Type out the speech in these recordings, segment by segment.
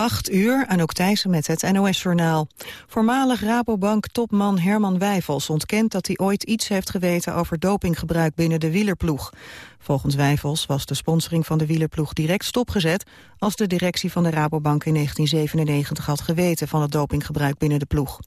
8 uur, Anouk Thijssen met het NOS-journaal. Voormalig Rabobank-topman Herman Wijfels ontkent dat hij ooit iets heeft geweten over dopinggebruik binnen de wielerploeg. Volgens Wijfels was de sponsoring van de wielerploeg direct stopgezet als de directie van de Rabobank in 1997 had geweten van het dopinggebruik binnen de ploeg.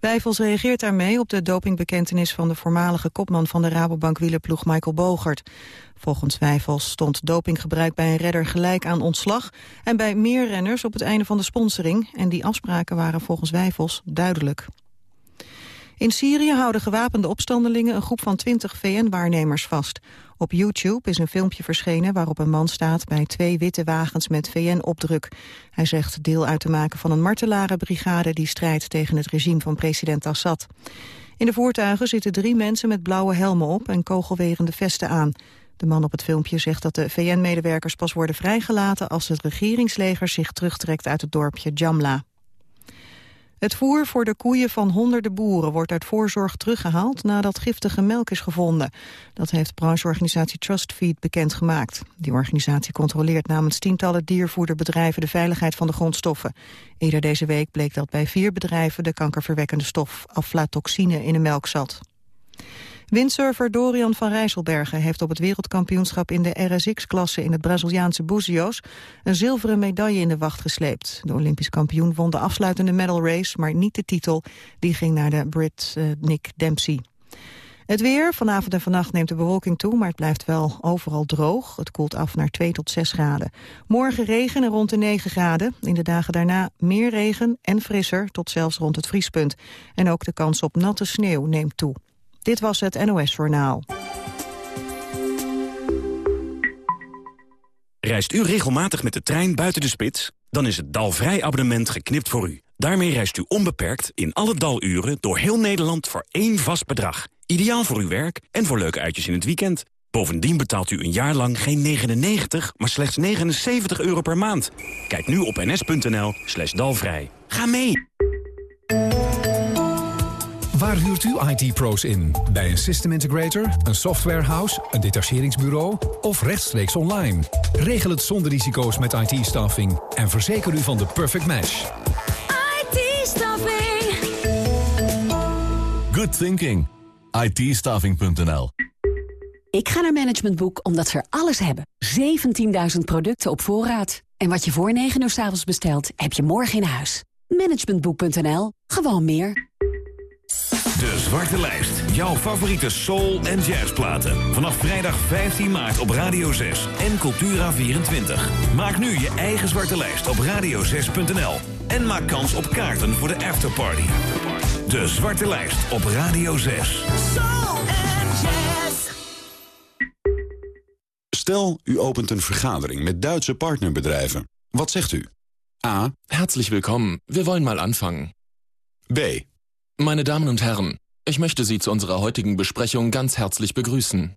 Wijfels reageert daarmee op de dopingbekentenis van de voormalige kopman van de Rabobank wielerploeg Michael Bogert. Volgens Wijfels stond dopinggebruik bij een redder gelijk aan ontslag en bij meer renners op het einde van de sponsoring en die afspraken waren volgens Wijfels duidelijk. In Syrië houden gewapende opstandelingen een groep van 20 VN-waarnemers vast. Op YouTube is een filmpje verschenen waarop een man staat bij twee witte wagens met VN-opdruk. Hij zegt deel uit te maken van een martelarenbrigade die strijdt tegen het regime van president Assad. In de voertuigen zitten drie mensen met blauwe helmen op en kogelwerende vesten aan. De man op het filmpje zegt dat de VN-medewerkers pas worden vrijgelaten als het regeringsleger zich terugtrekt uit het dorpje Jamla. Het voer voor de koeien van honderden boeren wordt uit voorzorg teruggehaald nadat giftige melk is gevonden. Dat heeft brancheorganisatie Trustfeed bekendgemaakt. Die organisatie controleert namens tientallen diervoederbedrijven de veiligheid van de grondstoffen. Eerder deze week bleek dat bij vier bedrijven de kankerverwekkende stof aflatoxine in de melk zat. Windsurfer Dorian van Rijsselbergen heeft op het wereldkampioenschap in de RSX-klasse in het Braziliaanse Buzios een zilveren medaille in de wacht gesleept. De Olympisch kampioen won de afsluitende medal race, maar niet de titel. Die ging naar de Brit uh, Nick Dempsey. Het weer, vanavond en vannacht neemt de bewolking toe, maar het blijft wel overal droog. Het koelt af naar 2 tot 6 graden. Morgen regen en rond de 9 graden. In de dagen daarna meer regen en frisser, tot zelfs rond het vriespunt. En ook de kans op natte sneeuw neemt toe. Dit was het NOS Journaal. Reist u regelmatig met de trein buiten de spits? Dan is het Dalvrij abonnement geknipt voor u. Daarmee reist u onbeperkt in alle daluren door heel Nederland voor één vast bedrag. Ideaal voor uw werk en voor leuke uitjes in het weekend. Bovendien betaalt u een jaar lang geen 99, maar slechts 79 euro per maand. Kijk nu op ns.nl slash dalvrij. Ga mee! Waar huurt u IT-pro's in? Bij een system integrator, een softwarehouse, een detacheringsbureau of rechtstreeks online? Regel het zonder risico's met IT-staffing en verzeker u van de perfect match. IT-staffing. Good thinking. it Ik ga naar Management Boek omdat ze er alles hebben. 17.000 producten op voorraad. En wat je voor 9 uur s avonds bestelt, heb je morgen in huis. Managementboek.nl. Gewoon meer. De Zwarte Lijst. Jouw favoriete soul- en jazzplaten. Vanaf vrijdag 15 maart op Radio 6 en Cultura24. Maak nu je eigen Zwarte Lijst op radio6.nl. En maak kans op kaarten voor de afterparty. De Zwarte Lijst op Radio 6. Soul en jazz. Stel, u opent een vergadering met Duitse partnerbedrijven. Wat zegt u? A. Herzlich willkommen. Wir wollen mal anfangen. B. Meine Damen und Herren, ich möchte Sie zu unserer heutigen Besprechung ganz herzlich begrüßen.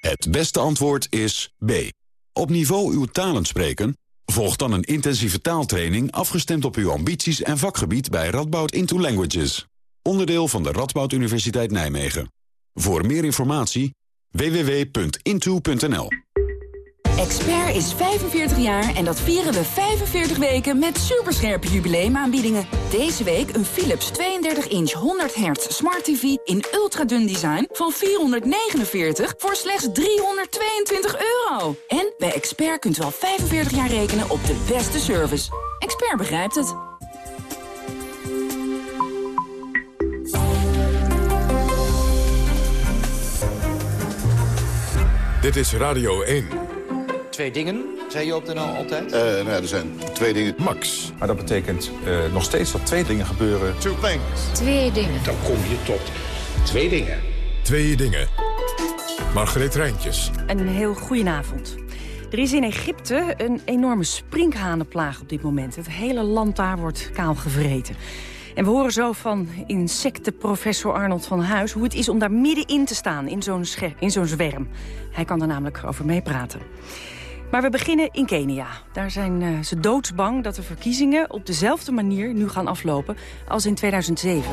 Het beste antwoord is B. Op niveau uw talen spreken? Volg dan een intensieve taaltraining afgestemd op uw ambities en vakgebied bij Radboud Into Languages. Onderdeel van de Radboud Universiteit Nijmegen. Voor meer informatie www.into.nl Expert is 45 jaar en dat vieren we 45 weken met superscherpe jubileumaanbiedingen. Deze week een Philips 32-inch 100 Hz Smart TV in ultradun design van 449 voor slechts 322 euro. En bij Expert kunt u al 45 jaar rekenen op de beste service. Expert begrijpt het. Dit is Radio 1. Twee dingen, zei je op de NL altijd? Uh, nou ja, er zijn twee dingen. Max. Maar dat betekent uh, nog steeds dat twee dingen gebeuren. Two things. Twee dingen. Dan kom je tot twee dingen. Twee dingen. Margreet Rijntjes. Een heel goedenavond. Er is in Egypte een enorme sprinkhanenplaag op dit moment. Het hele land daar wordt kaal gevreten. En we horen zo van insectenprofessor Arnold van Huis... hoe het is om daar middenin te staan, in zo'n zo'n zwerm. Hij kan er namelijk over meepraten. Maar we beginnen in Kenia. Daar zijn uh, ze doodsbang dat de verkiezingen op dezelfde manier nu gaan aflopen als in 2007.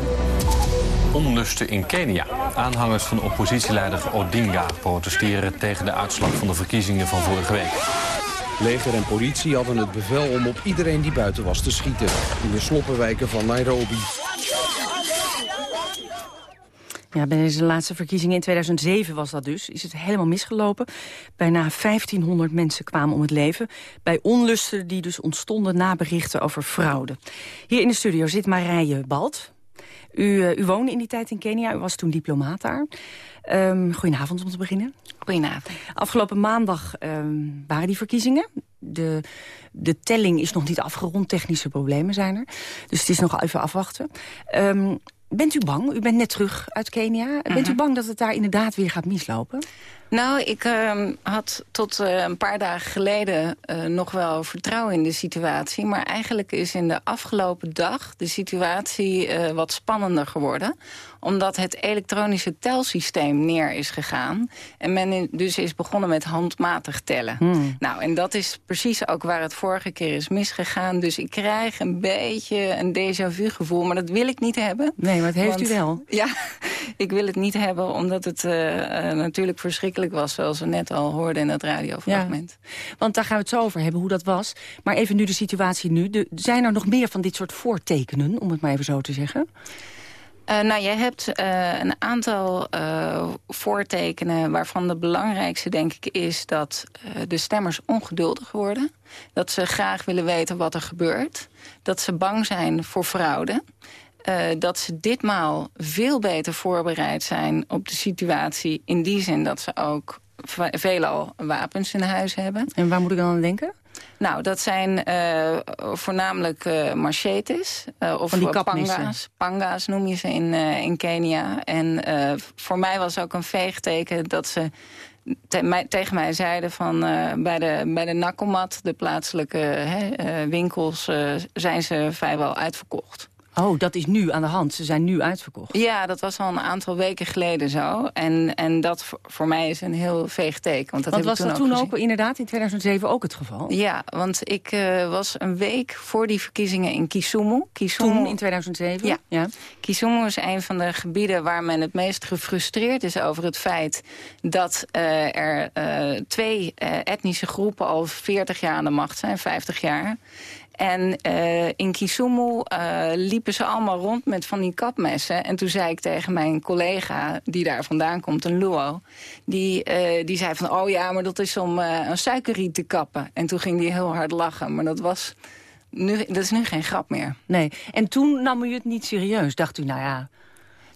Onlusten in Kenia. Aanhangers van oppositieleider Odinga protesteren tegen de uitslag van de verkiezingen van vorige week. Leger en politie hadden het bevel om op iedereen die buiten was te schieten. In de sloppenwijken van Nairobi. Ja, bij deze laatste verkiezingen in 2007 was dat dus. Is het helemaal misgelopen. Bijna 1500 mensen kwamen om het leven. Bij onlusten die dus ontstonden na berichten over fraude. Hier in de studio zit Marije Balt. U, uh, u woonde in die tijd in Kenia. U was toen diplomaat daar. Um, goedenavond om te beginnen. Goedenavond. Afgelopen maandag um, waren die verkiezingen. De, de telling is nog niet afgerond. Technische problemen zijn er. Dus het is nog even afwachten. Um, Bent u bang? U bent net terug uit Kenia. Uh -huh. Bent u Mhm. bang dat het daar inderdaad weer gaat mislopen? Nou, ik uh, had tot uh, een paar dagen geleden uh, nog wel vertrouwen in de situatie. Maar eigenlijk is in de afgelopen dag de situatie uh, wat spannender geworden. Omdat het elektronische telsysteem neer is gegaan. En men in, dus is begonnen met handmatig tellen. Hmm. Nou, en dat is precies ook waar het vorige keer is misgegaan. Dus ik krijg een beetje een déjà vu gevoel. Maar dat wil ik niet hebben. Nee, maar het heeft Want, u wel. Ja, ik wil het niet hebben omdat het natuurlijk verschrikkelijk was... zoals we net al hoorden in dat radiofragment. Ja, want daar gaan we het zo over hebben, hoe dat was. Maar even nu de situatie nu. De, zijn er nog meer van dit soort voortekenen, om het maar even zo te zeggen? Uh, nou, je hebt uh, een aantal uh, voortekenen waarvan de belangrijkste denk ik is dat de stemmers ongeduldig worden. Dat ze graag willen weten wat er gebeurt. Dat ze bang zijn voor fraude. Uh, dat ze ditmaal veel beter voorbereid zijn op de situatie... in die zin dat ze ook veelal wapens in huis hebben. En waar moet ik dan aan denken? Nou, dat zijn uh, voornamelijk uh, machetes. Uh, of die panga's. Panga's noem je ze in, in Kenia. En voor mij was ook een veegteken dat ze te mij, tegen mij zeiden van bij de, bij de de plaatselijke hè, winkels, zijn ze vrijwel uitverkocht. Oh, dat is nu aan de hand. Ze zijn nu uitverkocht. Ja, dat was al een aantal weken geleden zo. En, en dat voor, voor mij is een heel veeg teken. Want, dat want was toen dat ook toen ook inderdaad in 2007 ook het geval? Ja, want ik uh, was een week voor die verkiezingen in Kisumu. Kisumu toen in 2007? Ja. ja. Kisumu is een van de gebieden waar men het meest gefrustreerd is over het feit... dat uh, er uh, twee etnische groepen al 40 jaar aan de macht zijn, 50 jaar... En uh, in Kisumu uh, liepen ze allemaal rond met van die kapmessen. En toen zei ik tegen mijn collega, die daar vandaan komt, een Luo... die, uh, die zei van, oh ja, maar dat is om een suikerriet te kappen. En toen ging die heel hard lachen. Maar dat, was nu, dat is nu geen grap meer. Nee, en toen nam u het niet serieus. Dacht u, nou ja...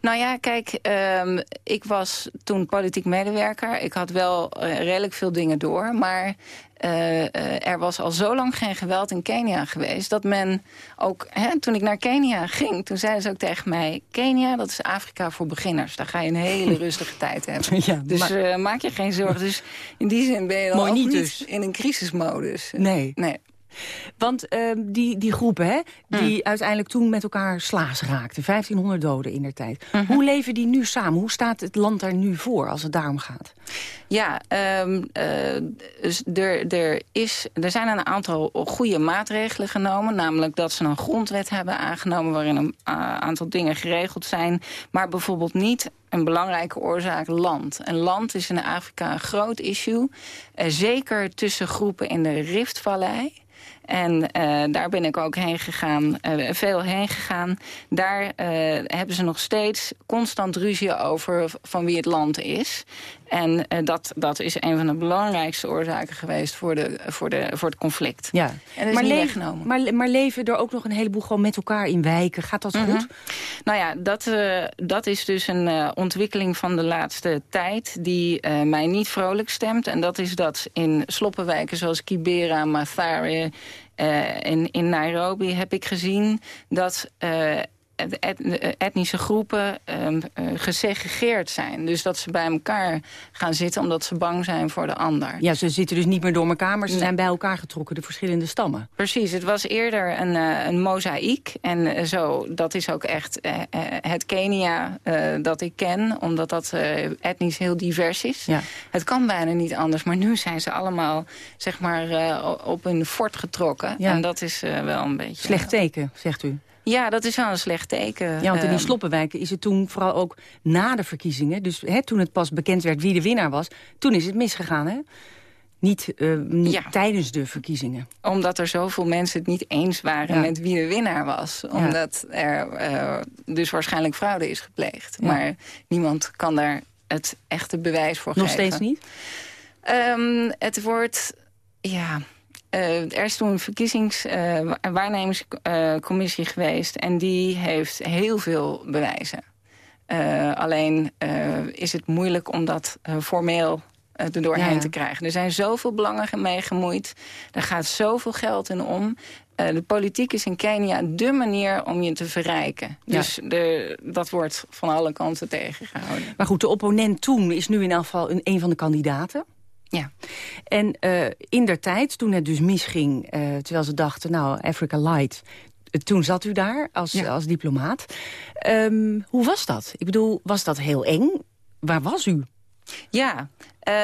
Nou ja, kijk, um, ik was toen politiek medewerker. Ik had wel uh, redelijk veel dingen door. Maar uh, uh, er was al zo lang geen geweld in Kenia geweest... dat men ook, hè, toen ik naar Kenia ging... toen zeiden ze ook tegen mij... Kenia, dat is Afrika voor beginners. Daar ga je een hele rustige tijd hebben. Ja, dus maar... maak je geen zorgen. Dus in die zin ben je dan Mooi ook niet dus. in een crisismodus. Nee. nee. Want uh, die, die groepen, hè, die mm. uiteindelijk toen met elkaar slaas raakten. 1500 doden in der tijd. Mhm. Mm -hmm. Hoe leven die nu samen? Hoe staat het land daar nu voor als het daarom gaat? Ja, um, uh, er, er, is, er zijn een aantal goede maatregelen genomen. Namelijk dat ze een grondwet hebben aangenomen... waarin een uh, aantal dingen geregeld zijn. Maar bijvoorbeeld niet een belangrijke oorzaak land. En land is in Afrika een groot issue. Uh, zeker tussen groepen in de Riftvallei... En uh, daar ben ik ook heen gegaan, uh, veel heen gegaan. Daar uh, hebben ze nog steeds constant ruzie over van wie het land is. En dat, dat is een van de belangrijkste oorzaken geweest voor, de, voor, de, voor het conflict. Ja. En maar, weggenomen. Maar, maar leven er ook nog een heleboel gewoon met elkaar in wijken? Gaat dat mm -hmm. goed? Nou ja, dat, dat is dus een ontwikkeling van de laatste tijd... die mij niet vrolijk stemt. En dat is dat in sloppenwijken zoals Kibera, Mathare... In, in Nairobi heb ik gezien dat etnische groepen uh, gesegregeerd zijn. Dus dat ze bij elkaar gaan zitten omdat ze bang zijn voor de ander. Ja, ze zitten dus niet meer door elkaar, maar ze nee. zijn bij elkaar getrokken, de verschillende stammen. Precies, het was eerder een, uh, een mozaïek. En zo, dat is ook echt het Kenia dat ik ken, omdat dat etnisch heel divers is. Ja. Het kan bijna niet anders, maar nu zijn ze allemaal zeg maar, op hun fort getrokken. Ja. En dat is wel een beetje... Slecht teken, zegt u. Ja, dat is wel een slecht teken. Ja, want in die sloppenwijken is het toen vooral ook na de verkiezingen... dus hè, toen het pas bekend werd wie de winnaar was... toen is het misgegaan, hè? Niet, uh, niet tijdens de verkiezingen. Omdat er zoveel mensen het niet eens waren met wie de winnaar was. Omdat er uh, dus waarschijnlijk fraude is gepleegd. Maar niemand kan daar het echte bewijs voor Nog geven. Nog steeds niet? Um, het wordt... Ja, er is toen een verkiezingswaarnemingscommissie uh, geweest... en die heeft heel veel bewijzen. Alleen is het moeilijk om dat formeel er doorheen ja. te krijgen. Er zijn zoveel belangen mee gemoeid. Er gaat zoveel geld in om. Uh, de politiek is in Kenia dé manier om je te verrijken. Ja. Dus de, dat wordt van alle kanten tegengehouden. Maar goed, de opponent toen is nu in elk geval een, een van de kandidaten. Ja. En uh, in der tijd, toen het dus misging, uh, terwijl ze dachten... nou, Africa Light, toen zat u daar als, ja. als diplomaat. Um, hoe was dat? Ik bedoel, was dat heel eng? Waar was u? Ja,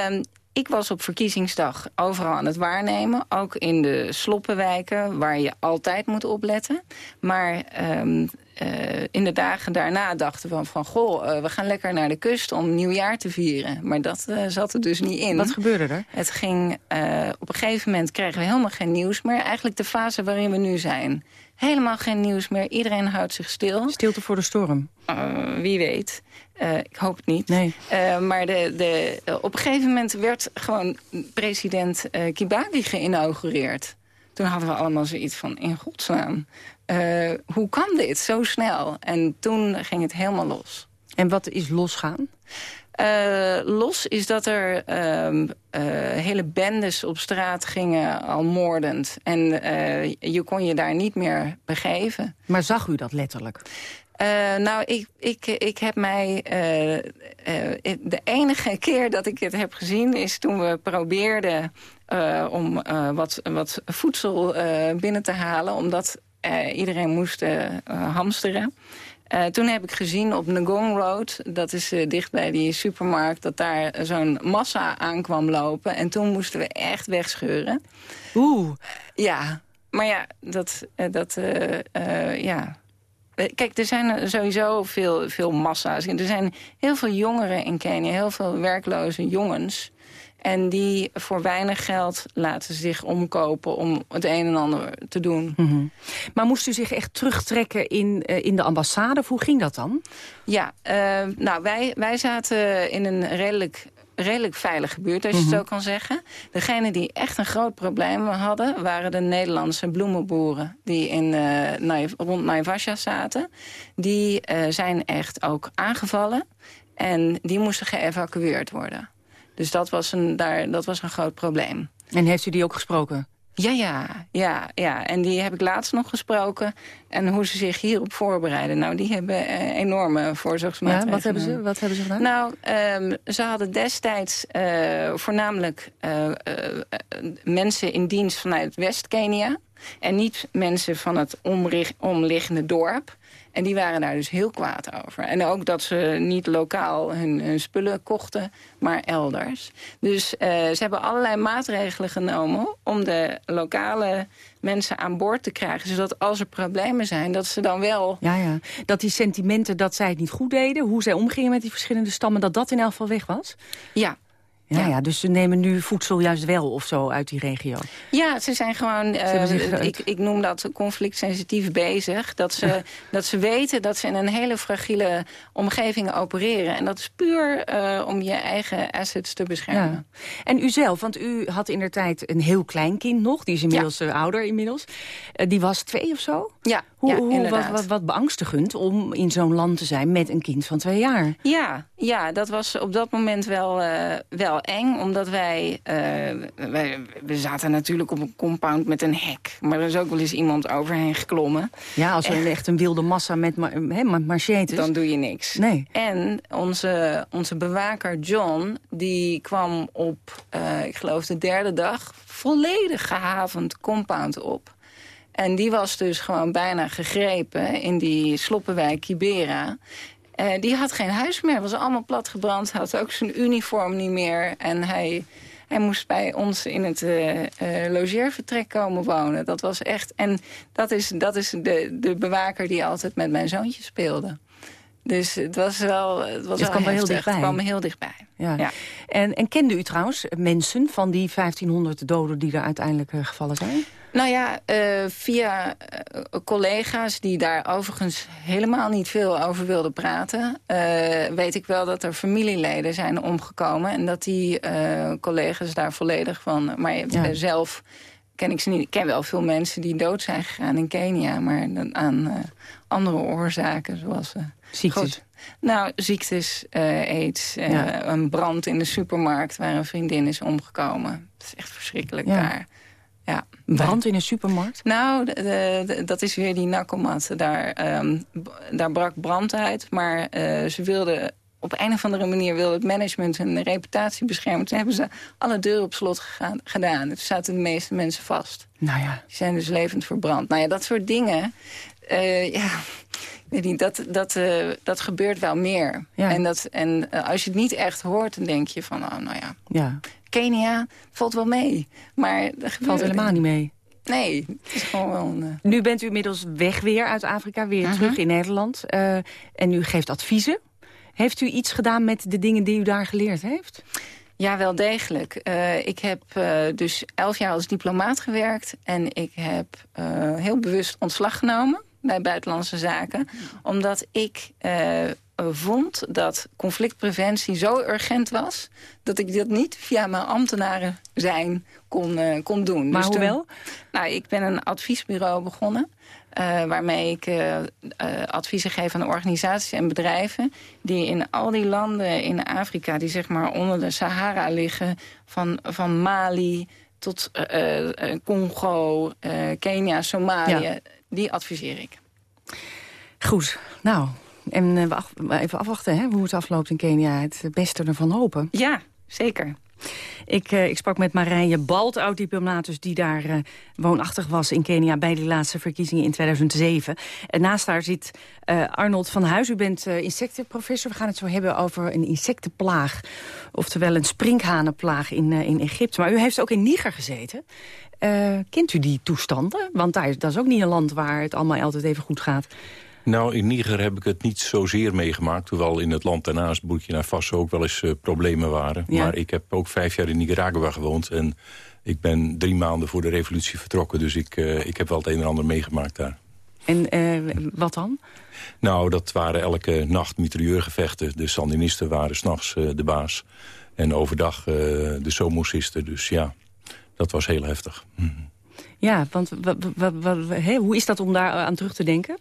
um, ik was op verkiezingsdag overal aan het waarnemen. Ook in de sloppenwijken, waar je altijd moet opletten. Maar um, uh, in de dagen daarna dachten we van... goh, uh, we gaan lekker naar de kust om nieuwjaar te vieren. Maar dat uh, zat er dus niet in. Wat gebeurde er? Het ging, op een gegeven moment kregen we helemaal geen nieuws meer. Eigenlijk de fase waarin we nu zijn. Helemaal geen nieuws meer. Iedereen houdt zich stil. Stilte voor de storm? Wie weet. Uh, ik hoop het niet. Nee. Uh, maar de, de, op een gegeven moment werd gewoon president Kibaki geïnaugureerd. Toen hadden we allemaal zoiets van, in godsnaam. hoe kan dit zo snel? En toen ging het helemaal los. En wat is losgaan? Uh, los is dat er uh, uh, hele bendes op straat gingen al moordend. En je kon je daar niet meer begeven. Maar zag u dat letterlijk? Nou, ik, ik, ik heb mij... de enige keer dat ik het heb gezien is toen we probeerden... om wat, wat voedsel binnen te halen. Omdat iedereen moest hamsteren. Toen heb ik gezien op Ngong Road, dat is dicht bij die supermarkt... dat daar zo'n massa aankwam lopen. En toen moesten we echt wegscheuren. Oeh. Ja, maar ja, dat... Dat ja. Kijk, er zijn sowieso veel, veel massa's. Er zijn heel veel jongeren in Kenia, heel veel werkloze jongens... En die voor weinig geld laten zich omkopen om het een en ander te doen. Mm -hmm. Maar moest u zich echt terugtrekken in, uh, in de ambassade? Of hoe ging dat dan? Ja, uh, nou wij, wij zaten in een redelijk redelijk veilige buurt, als je mm -hmm. het zo kan zeggen. Degene die echt een groot probleem hadden... waren de Nederlandse bloemenboeren die in, uh, rond Naivasha zaten. Die uh, zijn echt ook aangevallen. En die moesten geëvacueerd worden. Dus dat was, een, daar, dat was een groot probleem. En heeft u die ook gesproken? Ja, ja, ja, ja. En die heb ik laatst nog gesproken. En hoe ze zich hierop voorbereiden. Nou, die hebben uh, enorme voorzorgsmaatregelen. Ja, wat hebben ze, wat hebben ze gedaan? Nou, um, ze hadden destijds uh, voornamelijk uh, mensen in dienst vanuit West-Kenia. En niet mensen van het omliggende dorp. En die waren daar dus heel kwaad over. En ook dat ze niet lokaal hun, hun spullen kochten, maar elders. Dus uh, ze hebben allerlei maatregelen genomen om de lokale mensen aan boord te krijgen. Zodat als er problemen zijn, dat ze dan wel... Ja, ja. Dat die sentimenten dat zij het niet goed deden... hoe zij omgingen met die verschillende stammen... dat dat in elk geval weg was? Ja, ja, ja, dus ze nemen nu voedsel juist wel of zo uit die regio. Ja, ze zijn gewoon, uh, zich, ik, ik noem dat conflictsensitief bezig. Dat ze, dat ze weten dat ze in een hele fragiele omgeving opereren. En dat is puur uh, om je eigen assets te beschermen. Ja. En u zelf, want u had in der tijd een heel klein kind nog. Die is inmiddels ja. uh, ouder inmiddels. die was twee of zo? Ja, hoe, ja, hoe, wat, wat, wat beangstigend om in zo'n land te zijn met een kind van twee jaar. Ja, ja dat was op dat moment wel, wel eng, omdat wij, uh, wij... We zaten natuurlijk op een compound met een hek. Maar er is ook wel eens iemand overheen geklommen. Ja, als er echt een wilde massa met, ma met machetes... Dan doe je niks. Nee. En onze, onze bewaker John, die kwam op, uh, ik geloof de derde dag... volledig gehavend compound op. En die was dus gewoon bijna gegrepen in die sloppenwijk Kibera. Uh, die had geen huis meer, was allemaal platgebrand. Had ook zijn uniform niet meer. En hij, hij moest bij ons in het uh, uh, logeervertrek komen wonen. Dat was echt... En dat is, dat is de, de bewaker die altijd met mijn zoontje speelde. Dus het was wel Het, was kwam wel heel heftig. dichtbij. Het kwam heel dichtbij. Ja. Ja. En, en kende u trouwens mensen van die 1500 doden die er uiteindelijk eh, gevallen zijn? Nou ja, eh, via eh, collega's die daar overigens helemaal niet veel over wilden praten... weet ik wel dat er familieleden zijn omgekomen... en dat die collega's daar volledig van... Maar Ja. zelf ken ik ze niet. Ik ken wel veel mensen die dood zijn gegaan in Kenia... maar aan andere oorzaken, zoals... Ziektes. goed. Nou, ziektes, eh, aids, eh, Ja. een brand in de supermarkt... waar een vriendin is omgekomen. Het is echt verschrikkelijk Ja. daar. Ja. Brand in een supermarkt? Nou, de- de- de- dat is weer die nakkelmat. Daar, ehm, daar brak brand uit, maar eh, ze wilden... Op een of andere manier wilde het management hun reputatie beschermen. Toen hebben ze alle deuren op slot gegaan, gedaan. Toen zaten de meeste mensen vast. Nou ja. Die zijn dus levend verbrand. Nou ja, dat soort dingen... ja, weet niet, dat, dat, eh, dat gebeurt wel meer. Ja. En, dat, en eh, als je het niet echt hoort, dan denk je van... Oh, nou ja, Ja, Kenia valt wel mee. Maar valt helemaal niet mee. Nee, het is gewoon wel een... eh, Nu bent u inmiddels weg weer uit Afrika, weer Mhm. terug in Nederland. En u geeft adviezen. Heeft u iets gedaan met de dingen die u daar geleerd heeft? Ja, wel degelijk. Ik heb dus elf jaar als diplomaat gewerkt. En ik heb heel bewust ontslag genomen bij Buitenlandse Zaken. Omdat ik eh, vond dat conflictpreventie zo urgent was... dat ik dat niet via mijn ambtenaren zijn kon, eh, kon doen. Maar Dus toen- hoewel? nou, ik ben een adviesbureau begonnen. eh, waarmee ik adviezen geef aan organisaties en bedrijven... die in al die landen in Afrika, die zeg maar onder de Sahara liggen... van, van Mali tot Congo, Kenia, Somalië... Ja. Die adviseer ik. Goed, nou, en eh, we even afwachten hè, hoe het afloopt in Kenia. Het beste ervan hopen. Ja, zeker. Ik, eh, ik sprak met Marije Balt, oud-diplomatus... die daar eh, woonachtig was in Kenia bij die laatste verkiezingen in 2007. En naast haar zit eh, Arnold van Huis. U bent insectenprofessor. We gaan het zo hebben over een insectenplaag. Oftewel een sprinkhanenplaag in, in Egypte. Maar u heeft ook in Niger gezeten. Kent u die toestanden? Want daar, dat is ook niet een land waar het allemaal altijd even goed gaat. Nou, in Niger heb ik het niet zozeer meegemaakt. Hoewel in het land daarnaast, Burkina Faso, ook wel eens eh, problemen waren. Ja. Maar ik heb ook vijf jaar in Nicaragua gewoond. En ik ben drie maanden voor de revolutie vertrokken. Dus ik, eh, ik heb wel het een en ander meegemaakt daar. En eh, wat dan? Nou, dat waren elke nacht mitrailleurgevechten. De Sandinisten waren s'nachts de baas. En overdag de Somocisten. Dus ja, dat was heel heftig. Ja, want hoe is dat om daar aan terug te denken?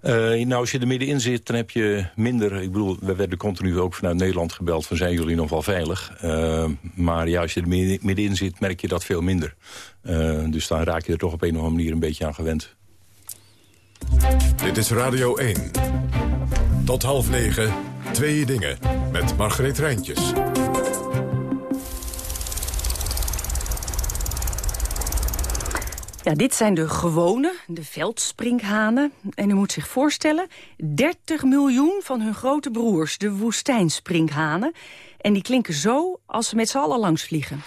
Eh, nou, als je er middenin zit, dan heb je minder... Ik bedoel, we werden continu ook vanuit Nederland gebeld... van zijn jullie nog wel veilig? Eh, maar ja, als je er midden- middenin zit, merk je dat veel minder. Eh, dus dan raak je er toch op een of andere manier een beetje aan gewend. Dit is Radio 1. Tot half negen, twee dingen. Met Margreet Rijntjes. Ja, dit zijn de gewone, de veldsprinkhanen. En u moet zich voorstellen, 30 miljoen van hun grote broers, de woestijnsprinkhanen. En die klinken zo als ze met z'n allen langs vliegen.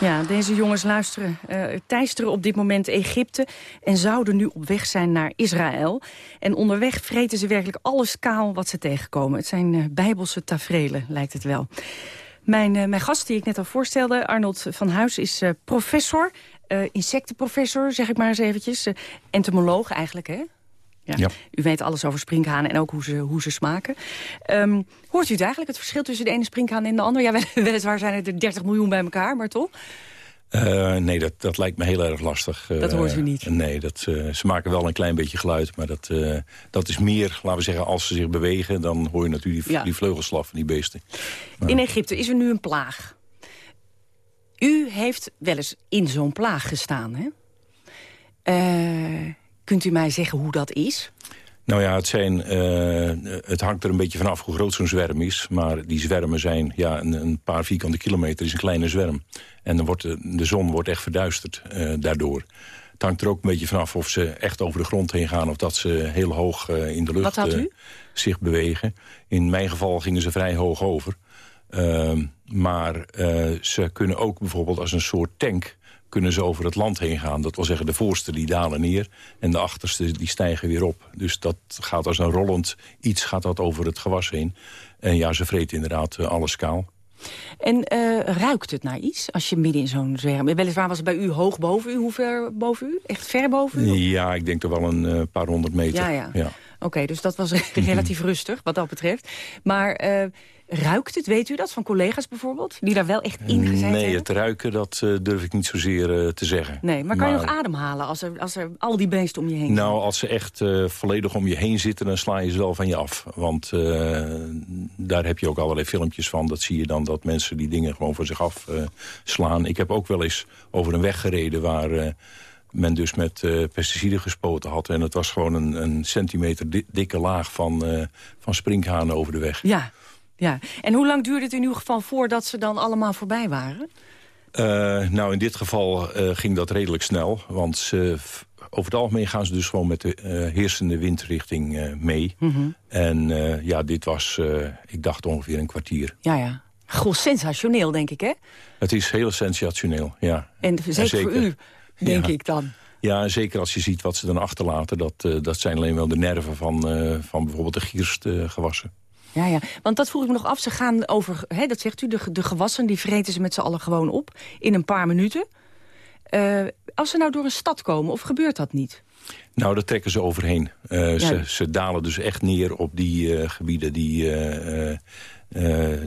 Ja, deze jongens luisteren, eh teisteren op dit moment Egypte... en zouden nu op weg zijn naar Israël. En onderweg vreten ze werkelijk alles kaal wat ze tegenkomen. Het zijn eh, bijbelse taferelen, lijkt het wel. Mijn, eh, mijn gast die ik net al voorstelde, Arnold van Huis, is professor... insectenprofessor, zeg ik maar eens eventjes. entomoloog eigenlijk, hè? Ja. Ja. U weet alles over sprinkhanen en ook hoe ze, hoe ze smaken. Ehm, hoort u het eigenlijk, het verschil tussen de ene sprinkhaan en de andere? Ja, wel- weliswaar zijn het er 30 miljoen bij elkaar, maar toch? Eh, nee, dat, dat lijkt me heel erg lastig. Eh, Dat hoort u niet? Nee, dat, eh, ze maken wel een klein beetje geluid. Maar dat, dat is meer, laten we zeggen, als ze zich bewegen... dan hoor je natuurlijk die, Ja. die vleugelslag van die beesten. In Egypte is er nu een plaag. U heeft wel eens in zo'n plaag gestaan, hè? Kunt u mij zeggen hoe dat is? Nou ja, het, zijn, eh, het hangt er een beetje vanaf hoe groot zo'n zwerm is. Maar die zwermen zijn ja, een, een paar vierkante kilometer is een kleine zwerm. En dan wordt de, de zon wordt echt verduisterd eh, daardoor. Het hangt er ook een beetje vanaf of ze echt over de grond heen gaan... of dat ze heel hoog eh, in de lucht zich bewegen. In mijn geval gingen ze vrij hoog over. Ehm, maar ze kunnen ook bijvoorbeeld als een soort tank kunnen ze over het land heen gaan. Dat wil zeggen, de voorste die dalen neer en de achterste die stijgen weer op. Dus dat gaat als een rollend iets gaat dat over het gewas heen. En ja, ze vreten inderdaad eh, alles kaal. En eh, ruikt het naar iets als je midden in zo'n zwerm... Weliswaar was het bij u hoog boven u. Hoe ver boven u? Echt ver boven u? Ja, ik denk er wel een eh, paar honderd meter. Ja, ja. Oké, dus dat was relatief rustig wat dat betreft. Maar ruikt het, weet u dat, van collega's bijvoorbeeld? Die daar wel echt in gezeten Nee, hebben? het ruiken, dat eh, durf ik niet zozeer eh, te zeggen. Nee, maar kan je nog ademhalen als er, als er al die beesten om je heen Nou, als ze echt eh, volledig om je heen zitten, dan sla je ze wel van je af. Want daar heb je ook allerlei filmpjes van. Dat zie je dan, dat mensen die dingen gewoon van zich af slaan. Ik heb ook wel eens over een weg gereden waar... men dus met pesticiden gespoten had. En het was gewoon een, een centimeter di- dikke laag van, eh, van sprinkhanen over de weg. Ja, ja. En hoe lang duurde het in uw geval voordat ze dan allemaal voorbij waren? Eh, nou, in dit geval eh, ging dat redelijk snel. Want ze, over het algemeen gaan ze dus gewoon met de eh, heersende windrichting mee. Mhm. En ja, dit was, ik dacht ongeveer een kwartier. Ja, ja. Goh, sensationeel, denk ik, hè? Het is heel sensationeel, ja. En zeker, voor u, denk Ja. ik dan. Ja, en zeker als je ziet wat ze dan achterlaten. Dat, dat zijn alleen wel de nerven van, van bijvoorbeeld de gierstgewassen. Ja, ja, want dat vroeg ik me nog af. Ze gaan over, hè, dat zegt u, de, de gewassen... die vreten ze met z'n allen gewoon op in een paar minuten. Eh, als ze nou door een stad komen, of gebeurt dat niet? Nou, daar trekken ze overheen. Eh, Ja. ze, ze dalen dus echt neer op die eh, gebieden die,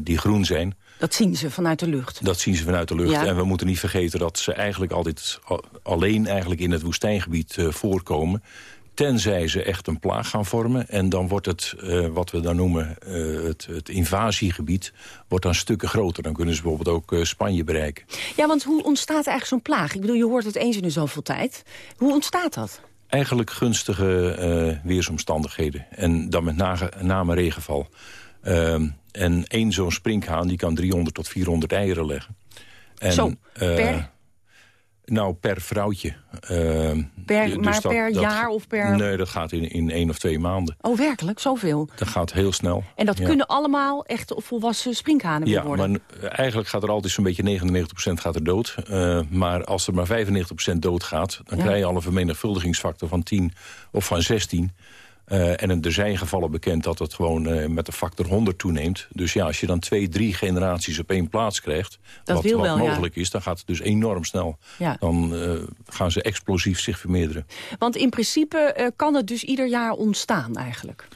die groen zijn. Dat zien ze vanuit de lucht. Dat zien ze vanuit de lucht. Ja. En we moeten niet vergeten dat ze eigenlijk altijd al- alleen eigenlijk in het woestijngebied voorkomen. Tenzij ze echt een plaag gaan vormen. En dan wordt het, eh, wat we dan noemen, eh, het, het invasiegebied... wordt dan stukken groter. Dan kunnen ze bijvoorbeeld ook eh, Spanje bereiken. Ja, want hoe ontstaat eigenlijk zo'n plaag? Ik bedoel, je hoort het eens in de zoveel tijd. Hoe ontstaat dat? Eigenlijk gunstige weersomstandigheden. En dan met name regenval. Ehm, en één zo'n sprinkhaan die kan 300 tot 400 eieren leggen. En, Zo, per? Nou, per vrouwtje. Ehm, Per- dus maar per jaar of per- Nee, dat gaat in, in één of twee maanden. Oh, werkelijk? Zoveel? Dat gaat heel snel. En dat Ja. kunnen allemaal echt volwassen sprinkhanen weer Ja, worden? maar eigenlijk gaat er altijd zo'n beetje 99% gaat er dood. Eh, maar als er maar 95% doodgaat... dan Ja. krijg je al een vermenigvuldigingsfactor van 10 of van 16. Eh, en er zijn gevallen bekend dat het gewoon eh, met de factor 100 toeneemt. Dus ja, als je dan twee, drie generaties op één plaats krijgt... Dat wat, wil wat wel, ja. mogelijk is, dan gaat het dus enorm snel. Ja. Dan eh, gaan ze explosief zich vermeerderen. Want in principe kan het dus ieder jaar ontstaan eigenlijk.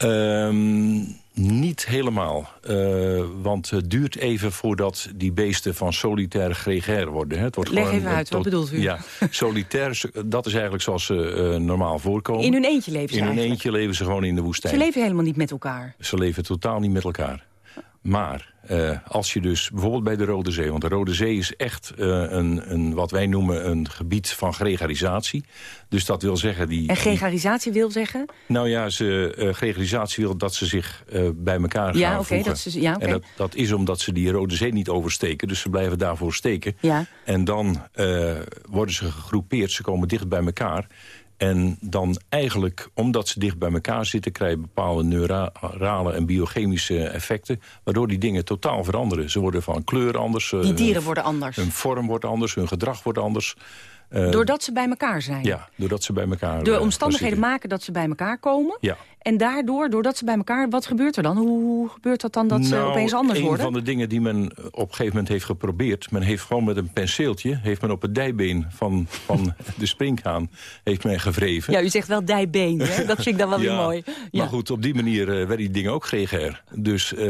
Ehm, niet helemaal. Eh, want het duurt even voordat die beesten van solitair gregair worden. Hè. Het wordt Leg gewoon even een uit, wat tot- bedoelt u? Ja, solitair, dat is eigenlijk zoals ze eh, normaal voorkomen. In hun eentje leven ze In hun eigenlijk. eentje leven ze gewoon in de woestijn. Ze leven helemaal niet met elkaar. Ze leven totaal niet met elkaar. Maar eh, als je dus bijvoorbeeld bij de Rode Zee... want de Rode Zee is echt eh, een, een, wat wij noemen een gebied van gregarisatie. Dus dat wil zeggen... Die, En gregarisatie wil zeggen? nou ja, ze, eh, gregarisatie wil dat ze zich bij elkaar Ja, gaan oké, voegen. dat ze- ja, oké. En dat, dat is omdat ze die Rode Zee niet oversteken. Dus ze blijven daarvoor steken. Ja. En dan worden ze gegroepeerd, ze komen dicht bij elkaar. En dan eigenlijk, omdat ze dicht bij elkaar zitten... krijg je bepaalde neurale en biochemische effecten... waardoor die dingen totaal veranderen. Ze worden van kleur anders. eh, Die dieren hun- worden anders. Hun vorm wordt anders, hun gedrag wordt anders. Eh, Doordat ze bij elkaar zijn. Ja, doordat ze bij elkaar De eh, omstandigheden maken dat ze bij elkaar komen. Ja. En daardoor, doordat ze bij elkaar... Wat gebeurt er dan? Hoe, gebeurt dat dan dat ze Nou, opeens anders een worden? van de dingen die men op een gegeven moment heeft geprobeerd... men heeft gewoon met een penseeltje... heeft men op het dijbeen van, van de sprinkhaan heeft men gewreven. Ja, u zegt wel dijbeen, hè? Dat vind ik dan wel weer Ja, mooi. Ja. Maar goed, op die manier eh, werden die dingen ook gregair. Dus eh,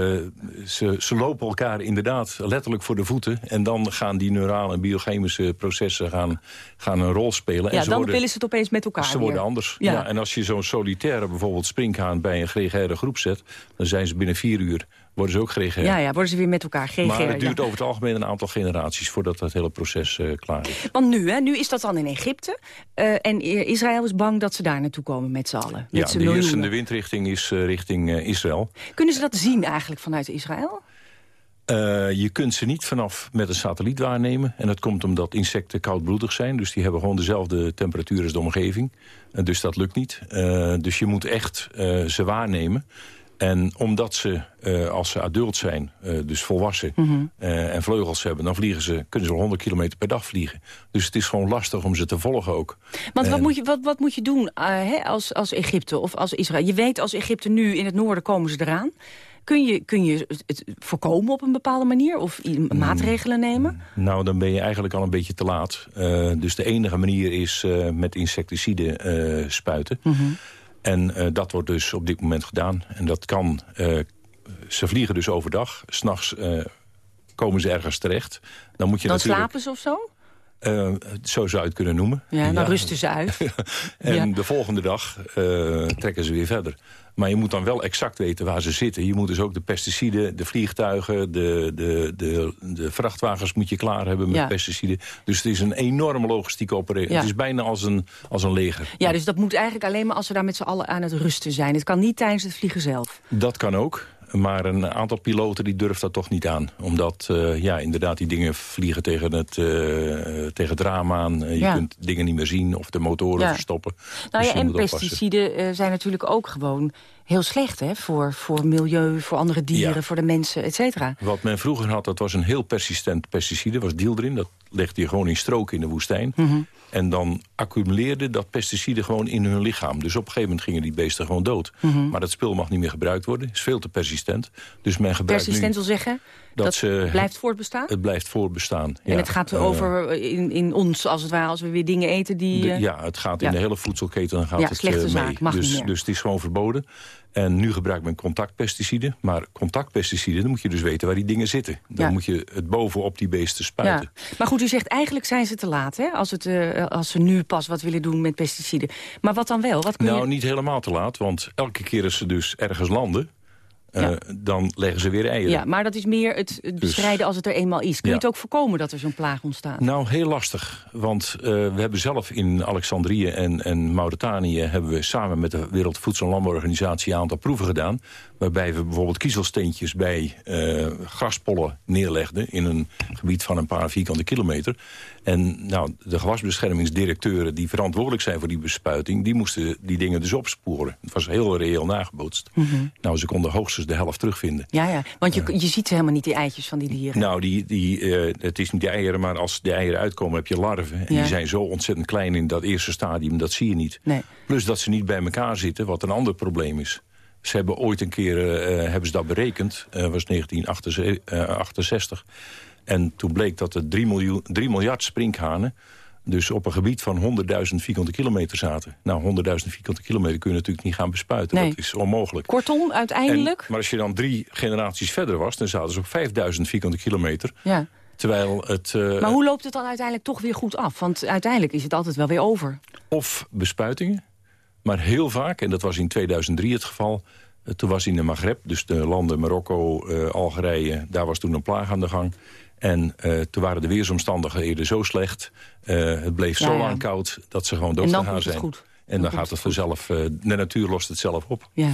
ze, ze lopen elkaar inderdaad letterlijk voor de voeten... en dan gaan die neurale en biochemische processen gaan, gaan een rol spelen. Ja, en ze dan worden, willen ze het opeens met elkaar Ze worden weer. anders. Ja. Ja. en als je zo'n solitaire bijvoorbeeld sprinkhaan... bij een gregaire groep zet, dan zijn ze binnen vier uur... worden ze ook gregair. Ja, ja, worden ze weer met elkaar. GGR, maar het duurt ja. over het algemeen een aantal generaties... voordat dat hele proces eh, klaar is. Want nu, hè, nu is dat dan in Egypte. eh, en Israël is bang dat ze daar naartoe komen met z'n allen. Ja, met de heersende windrichting is eh, richting Israël. Kunnen ze dat zien eigenlijk vanuit Israël? Eh, je kunt ze niet vanaf met een satelliet waarnemen. En dat komt omdat insecten koudbloedig zijn. Dus die hebben gewoon dezelfde temperatuur als de omgeving. Eh, dus dat lukt niet. Eh, dus je moet echt ze waarnemen. En omdat ze, als ze adult zijn, dus volwassen... Mhm. en vleugels hebben, dan vliegen ze, kunnen ze wel 100 kilometer per dag vliegen. Dus het is gewoon lastig om ze te volgen ook. Want wat moet je, wat, wat moet je doen hè, als, als Egypte of als Israël? Je weet als Egypte nu in het noorden komen ze eraan. Kun je, kun je het- voorkomen op een bepaalde manier? Of i- maatregelen nemen? Nou, dan ben je eigenlijk al een beetje te laat. Eh, dus de enige manier is eh, met insecticiden eh, spuiten. Mhm. En dat wordt dus op dit moment gedaan. En dat kan... ze vliegen dus overdag. S'nachts komen ze ergens terecht. Dan moet je Dan natuurlijk... slapen ze of zo? zo zou je het kunnen noemen. Ja, dan rusten ze uit. En Ja. de volgende dag trekken ze weer verder. Maar je moet dan wel exact weten waar ze zitten. Je moet dus ook de pesticiden, de vliegtuigen, de, de, de, de vrachtwagens moet je klaar hebben met Ja. pesticiden. Dus het is een enorme logistieke operatie. Ja. Het is bijna als een, als een leger. Ja, dus dat moet eigenlijk alleen maar als we daar met z'n allen aan het rusten zijn. Het kan niet tijdens het vliegen zelf. Dat kan ook. Maar een aantal piloten die durft dat toch niet aan. Omdat eh, ja, inderdaad die dingen vliegen tegen het, eh, tegen het raam aan. Eh, je Ja. kunt dingen niet meer zien of de motoren Ja. verstoppen. Nou Dus ja, en pesticiden zijn natuurlijk ook gewoon heel slecht... Hè? Voor, voor milieu, voor andere dieren, Ja. voor de mensen, et cetera. Wat men vroeger had, dat was een heel persistent pesticide. Was dieldrin. Dat legde je gewoon in stroken in de woestijn. Mhm. En dan accumuleerde dat pesticide gewoon in hun lichaam. Dus op een gegeven moment gingen die beesten gewoon dood. Mhm. Maar dat spul mag niet meer gebruikt worden. is veel te persistent. Dus men gebruikt Persistent wil zeggen dat, dat ze, blijft voortbestaan? Het blijft voortbestaan. en ja. het gaat Eh, over in, in ons, als het ware, als we weer dingen eten die... de- eh, ja, het gaat ja. in de hele voedselketen dan gaat Ja, het slechte eh, mee. zaak, dus, dus het is gewoon verboden. En nu gebruikt men contactpesticiden. Maar contactpesticiden, dan moet je dus weten waar die dingen zitten. Dan Ja. moet je het bovenop die beesten spuiten. Ja. Maar goed, u zegt eigenlijk zijn ze te laat, hè? Als, het, eh, als ze nu pas wat willen doen met pesticiden. Maar wat dan wel? Wat kun Nou, je... niet helemaal te laat, want elke keer als ze dus ergens landen... eh, dan leggen ze weer eieren. Ja, maar dat is meer het, het Dus- bestrijden als het er eenmaal is. Kun je het ook voorkomen dat er zo'n plaag ontstaat? Nou, heel lastig. Want eh, we hebben zelf in Alexandrië en, en Mauritanië... hebben we samen met de Wereldvoedsel- en Landbouworganisatie... een aantal proeven gedaan. Waarbij we bijvoorbeeld kiezelsteentjes bij eh, graspollen neerlegden... in een gebied van een paar vierkante kilometer. En nou, de gewasbeschermingsdirecteuren... die verantwoordelijk zijn voor die bespuiting... die moesten die dingen dus opsporen. Het was heel reëel nagebootst. Mhm. Nou, ze konden hoogstens de helft terugvinden. Ja, ja, want je, je ziet helemaal niet die eitjes van die dieren. Nou, die, die, eh, het is niet de eieren, maar als de eieren uitkomen heb je larven. En Ja. die zijn zo ontzettend klein in dat eerste stadium, dat zie je niet. Nee. Plus dat ze niet bij elkaar zitten, wat een ander probleem is. Ze hebben ooit een keer eh, hebben ze dat berekend, eh was 1968. En toen bleek dat er 3, miljoen, 3 miljard sprinkhanen... dus op een gebied van 100.000 vierkante kilometer zaten. Nou, 100.000 vierkante kilometer kun je natuurlijk niet gaan bespuiten. Nee. Dat is onmogelijk. Kortom, uiteindelijk... En, maar als je dan drie generaties verder was... dan zaten ze op 5000 vierkante kilometer. Ja. Terwijl het... eh, Maar hoe loopt het dan uiteindelijk toch weer goed af? Want uiteindelijk is het altijd wel weer over. Of bespuitingen. Maar heel vaak, en dat was in 2003 het geval... eh, toen was in de Maghreb, dus de landen Marokko, eh, Algerije... daar was toen een plaag aan de gang. En eh, toen waren de weersomstandigheden zo slecht... eh, het bleef Ja, zo ja. lang koud dat ze gewoon dood gaan zijn. goed. En dan, gaat het vanzelf... eh, de natuur lost het zelf op. Ja.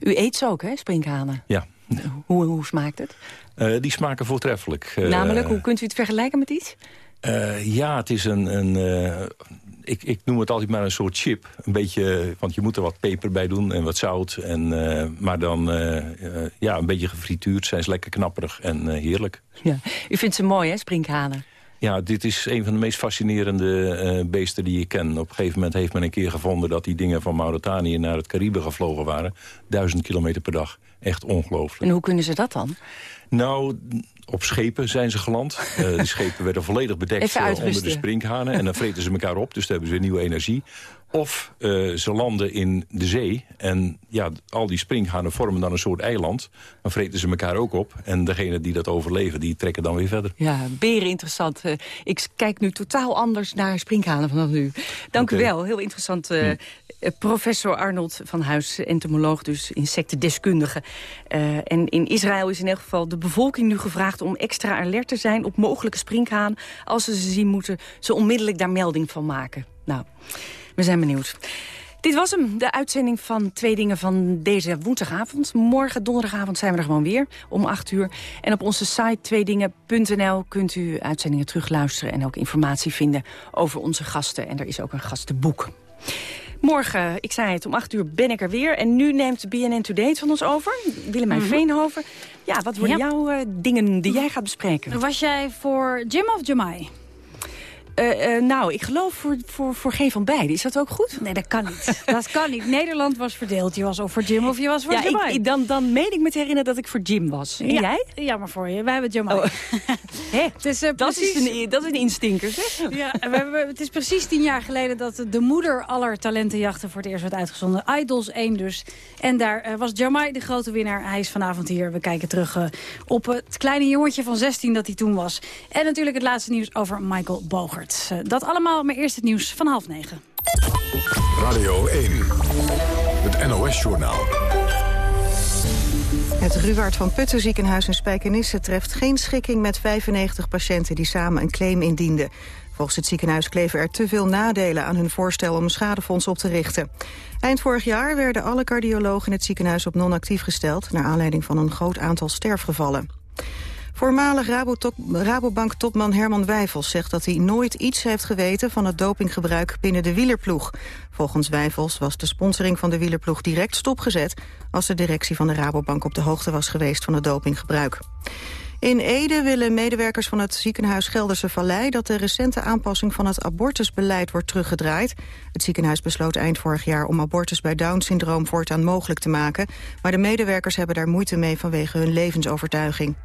U eet ze ook, hè, sprinkhanen? Ja. Hoe, hoe smaakt het? Die smaken voortreffelijk. Namelijk, hoe kunt u het vergelijken met iets? Ja, het is een... een ik, ik noem het altijd maar een soort chip. Een beetje, want je moet er wat peper bij doen en wat zout. En, eh, maar dan eh, eh, ja, een beetje gefrituurd. Zijn ze lekker knapperig en heerlijk. Ja. U vindt ze mooi, hè, sprinkhanen? Ja, dit is een van de meest fascinerende beesten die ik ken. Op een gegeven moment heeft men een keer gevonden... dat die dingen van Mauritanië naar het Caribe gevlogen waren. Duizend kilometer per dag. Echt ongelooflijk. En hoe kunnen ze dat dan? Nou, op schepen zijn ze geland. Eh die schepen werden volledig bedekt eh, onder de sprinkhanen. En dan vreten ze elkaar op, dus dan hebben ze weer nieuwe energie. Of eh, ze landen in de zee. En ja, al die sprinkhanen vormen dan een soort eiland. Dan vreten ze elkaar ook op. En degene die dat overleven, die trekken dan weer verder. Ja, beren interessant. Eh, ik kijk nu totaal anders naar sprinkhanen vanaf nu. Dank u wel, heel interessant. eh, eh, Professor Arnold van Huis, entomoloog, dus insectendeskundige. En in Israël is in elk geval de bevolking nu gevraagd... om extra alert te zijn op mogelijke sprinkhaan. Als ze ze zien, moeten ze onmiddellijk daar melding van maken. Nou, we zijn benieuwd. Dit was hem, de uitzending van Twee Dingen van deze woensdagavond. Morgen, donderdagavond, zijn we er gewoon weer om 8 uur. En op onze site tweedingen.nl kunt u uitzendingen terugluisteren... en ook informatie vinden over onze gasten. En er is ook een gastenboek. Morgen, ik zei het, om 8 uur ben ik er weer. En nu neemt BNN Today van ons over. Willemijn Mhm. Veenhoven. Ja, wat worden Ja. jouw eh, dingen die jij gaat bespreken? Was jij voor Jim of Jamai? Eh, eh, nou, ik geloof voor, voor, voor geen van beiden. Is dat ook goed? Nee, dat kan niet. dat kan niet. Nederland was verdeeld. Je was of voor Jim of je was voor Ja, Jamai. ik- dan, dan meen ik me te herinneren dat ik voor Jim was. En ja, jij? Jammer voor je. Wij hebben Jamai. Het is, eh, Dat, is een, dat is een instinker, zeg. Ja, we hebben, het is precies tien jaar geleden dat de moeder aller talentenjachten voor het eerst werd uitgezonden. Idols 1 dus. En daar was Jamai de grote winnaar. Hij is vanavond hier. We kijken terug op het kleine jongetje van 16 dat hij toen was. En natuurlijk het laatste nieuws over Michael Bogert. Eh, dat allemaal, maar eerst het nieuws van half negen. Radio 1. Het NOS-journaal. Het Ruwaard van Putten ziekenhuis in Spijkenisse treft geen schikking met 95 patiënten die samen een claim indienden. Volgens het ziekenhuis kleven er te veel nadelen aan hun voorstel om een schadefonds op te richten. Eind vorig jaar werden alle cardiologen in het ziekenhuis op non-actief gesteld... naar aanleiding van een groot aantal sterfgevallen. Voormalig Rabobank-topman Herman Wijfels zegt dat hij nooit iets heeft geweten van het dopinggebruik binnen de wielerploeg. Volgens Wijfels was de sponsoring van de wielerploeg direct stopgezet als de directie van de Rabobank op de hoogte was geweest van het dopinggebruik. In Ede willen medewerkers van het ziekenhuis Gelderse Vallei... dat de recente aanpassing van het abortusbeleid wordt teruggedraaid. Het ziekenhuis besloot eind vorig jaar om abortus bij Down-syndroom voortaan mogelijk te maken. Maar de medewerkers hebben daar moeite mee vanwege hun levensovertuiging.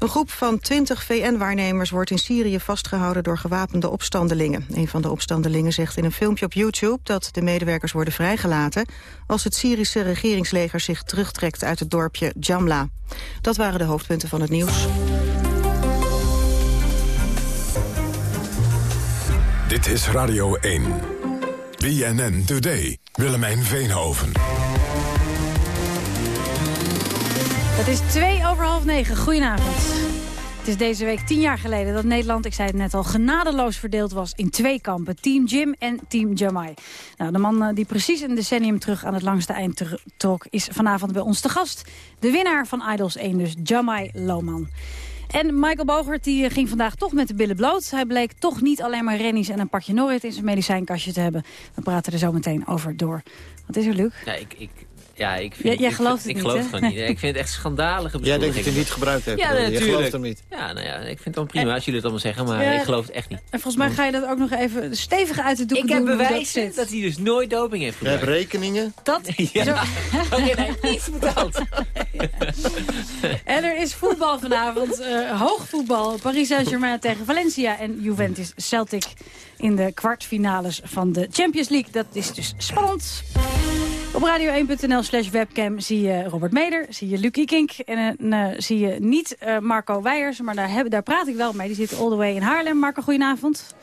Een groep van 20 VN-waarnemers wordt in Syrië vastgehouden door gewapende opstandelingen. Een van de opstandelingen zegt in een filmpje op YouTube dat de medewerkers worden vrijgelaten als het Syrische regeringsleger zich terugtrekt uit het dorpje Jamla. Dat waren de hoofdpunten van het nieuws. Dit is Radio 1. BNN Today. Willemijn Veenhoven. Het is twee over half negen. Goedenavond. Het is deze week tien jaar geleden dat Nederland, ik zei het net al, genadeloos verdeeld was in twee kampen. Team Jim en Team Jamai. Nou, de man eh, die precies een decennium terug aan het langste eind trok, is vanavond bij ons te gast. De winnaar van Idols 1, dus Jamai Lohman. En Michael Bogert die eh, ging vandaag toch met de billen bloot. Hij bleek toch niet alleen maar rennies en een pakje Norrit in zijn medicijnkastje te hebben. We praten er zo meteen over door. Wat is er, Luc? Ja, ik, ik, ja, ik vind, Jij- jij ik, gelooft ik, het ik niet, geloof hè? het gewoon niet. Ik vind het echt schandalige Jij denkt dat je het niet gebruikt hebt. Ja, bedoel je? je natuurlijk. gelooft hem niet. Ja, nou ja, ik vind het wel prima als jullie het allemaal zeggen, maar Ja. ik geloof het echt niet. En volgens mij ga je dat ook nog even stevig uit de doek Ik doen. heb hoe dat bewijzen zit. dat hij dus nooit doping heeft Je hebt gebruikt. rekeningen. Dat, Ja, zo- hij niets betaalt. En er is voetbal vanavond. eh hoog voetbal. Paris Saint-Germain tegen Valencia. En Juventus Celtic in de kwartfinales van de Champions League. Dat is dus spannend. Op radio1.nl slash webcam zie je Robert Meder, zie je Lucie Kink en eh, zie je niet eh, Marco Weijers, maar daar, heb, daar praat ik wel mee. Die zit all the way in Haarlem. Marco, goedenavond.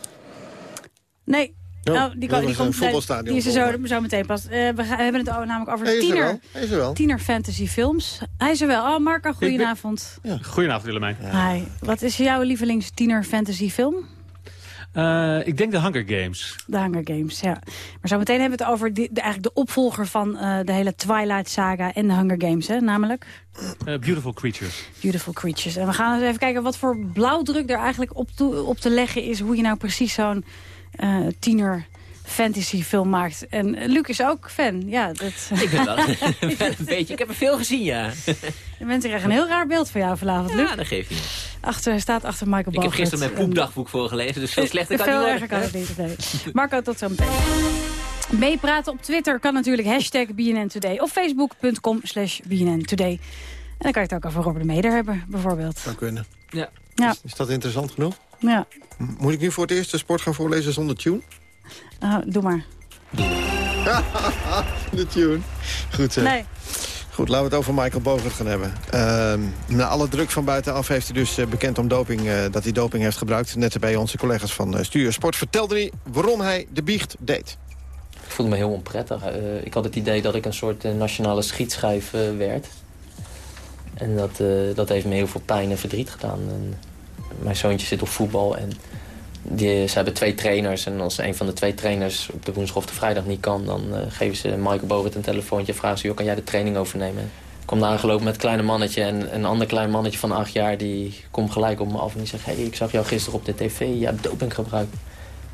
Nee, Oh, nou, die, kan, die komt voetbalstadion Die is er zo, zo meteen pas. Eh, we, gaan, we hebben het namelijk over er tiener, wel. Hij is er wel. tiener fantasy films. Hij is er wel. Oh, Marco, goedenavond. Goedenavond Willemijn. Hi. Wat is jouw lievelings tiener fantasy film? Eh, ik denk de Hunger Games. The Hunger Games, ja. Maar zo meteen hebben we het over de, de- eigenlijk de opvolger van eh, de hele Twilight saga en de Hunger Games, hè, namelijk Eh, Beautiful Creatures. Beautiful Creatures. En we gaan eens even kijken wat voor blauwdruk er eigenlijk op te, op te leggen is, hoe je nou precies zo'n tiener fantasy film maakt. En Luc is ook fan, ja. Dat, Ik ben wel, een beetje, ik heb er veel gezien, ja. de mensen krijgen een heel raar beeld van jou vanavond, Luc. Ja, dat geeft niet. Achter, staat achter Michael Ik heb gisteren mijn poepdagboek voorgelezen, dus veel slechter kan Veel het erger niet kan het niet. nee. Marco, tot zo meteen. Meepraten op Twitter kan natuurlijk hashtag BNN Today of facebook.com slash BNN Today. En dan kan je het ook over Robert Meder hebben, bijvoorbeeld. Zou kunnen. Ja. Ja, Is dat interessant genoeg? ja. Moet ik nu voor het eerst de sport gaan voorlezen zonder tune? Nou, doe maar. de tune. Goed. Nee. Goed, laten we het over Michael Bogert gaan hebben. Ehm, na alle druk van buitenaf heeft hij dus eh, bekend om doping, eh, dat hij doping heeft gebruikt. Net bij onze collega's van eh, Stuur Sport vertelde hij waarom hij de biecht deed. Ik voelde me heel onprettig. Eh, ik had het idee dat ik een soort nationale schietschijf werd. En dat, eh, dat heeft me heel veel pijn en verdriet gedaan. En mijn zoontje zit op voetbal en die, ze hebben twee trainers. En als een van de twee trainers op de woensdag of de vrijdag niet kan... dan eh, geven ze Michael Bogert een telefoontje en vragen ze... Kan jij de training overnemen? Kwam daar aangelopen met een kleine mannetje. En een ander klein mannetje van acht jaar die komt gelijk op me af. En die zegt, hey, ik zag jou gisteren op de tv. Je hebt doping gebruikt.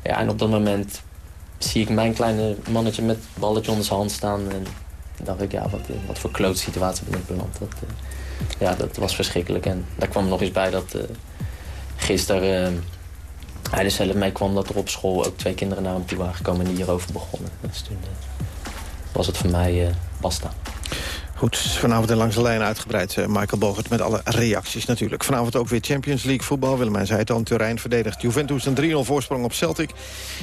Ja, en op dat moment zie ik mijn kleine mannetje met balletje onder zijn hand staan. En dacht ik, ja, wat, wat voor klote situatie ben ik beland. Dat, eh, ja, dat was verschrikkelijk. En daar kwam nog eens bij dat uh, gisteren hij er zelf mee kwam... dat er op school ook twee kinderen naar hem toe waren gekomen en die hierover begonnen. Dus toen was het voor mij basta. Goed, vanavond in Langs de Lijn uitgebreid. Uh, Michael Bogert met alle reacties natuurlijk. Vanavond ook weer Champions League voetbal. Willemijn zei het al, Turijn verdedigt Juventus een 3-0 voorsprong op Celtic.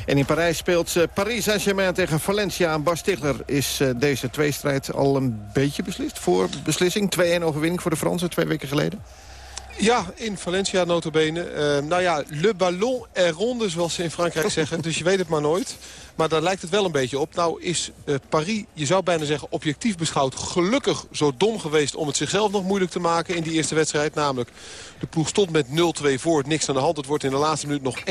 En in Parijs speelt uh, Paris Saint-Germain tegen Valencia. En Bas Stigler is uh, deze tweestrijd al een beetje beslist voor beslissing. 2-1 overwinning voor de Fransen twee weken geleden. Ja, in Valencia notabene. Uh, nou ja, le ballon est ronde, zoals ze in Frankrijk zeggen. dus je weet het maar nooit. Maar daar lijkt het wel een beetje op. Nou is uh, Paris, je zou bijna zeggen objectief beschouwd... gelukkig zo dom geweest om het zichzelf nog moeilijk te maken in die eerste wedstrijd. Namelijk, de ploeg stond met 0-2 voor, niks aan de hand. Het wordt in de laatste minuut nog 1-2.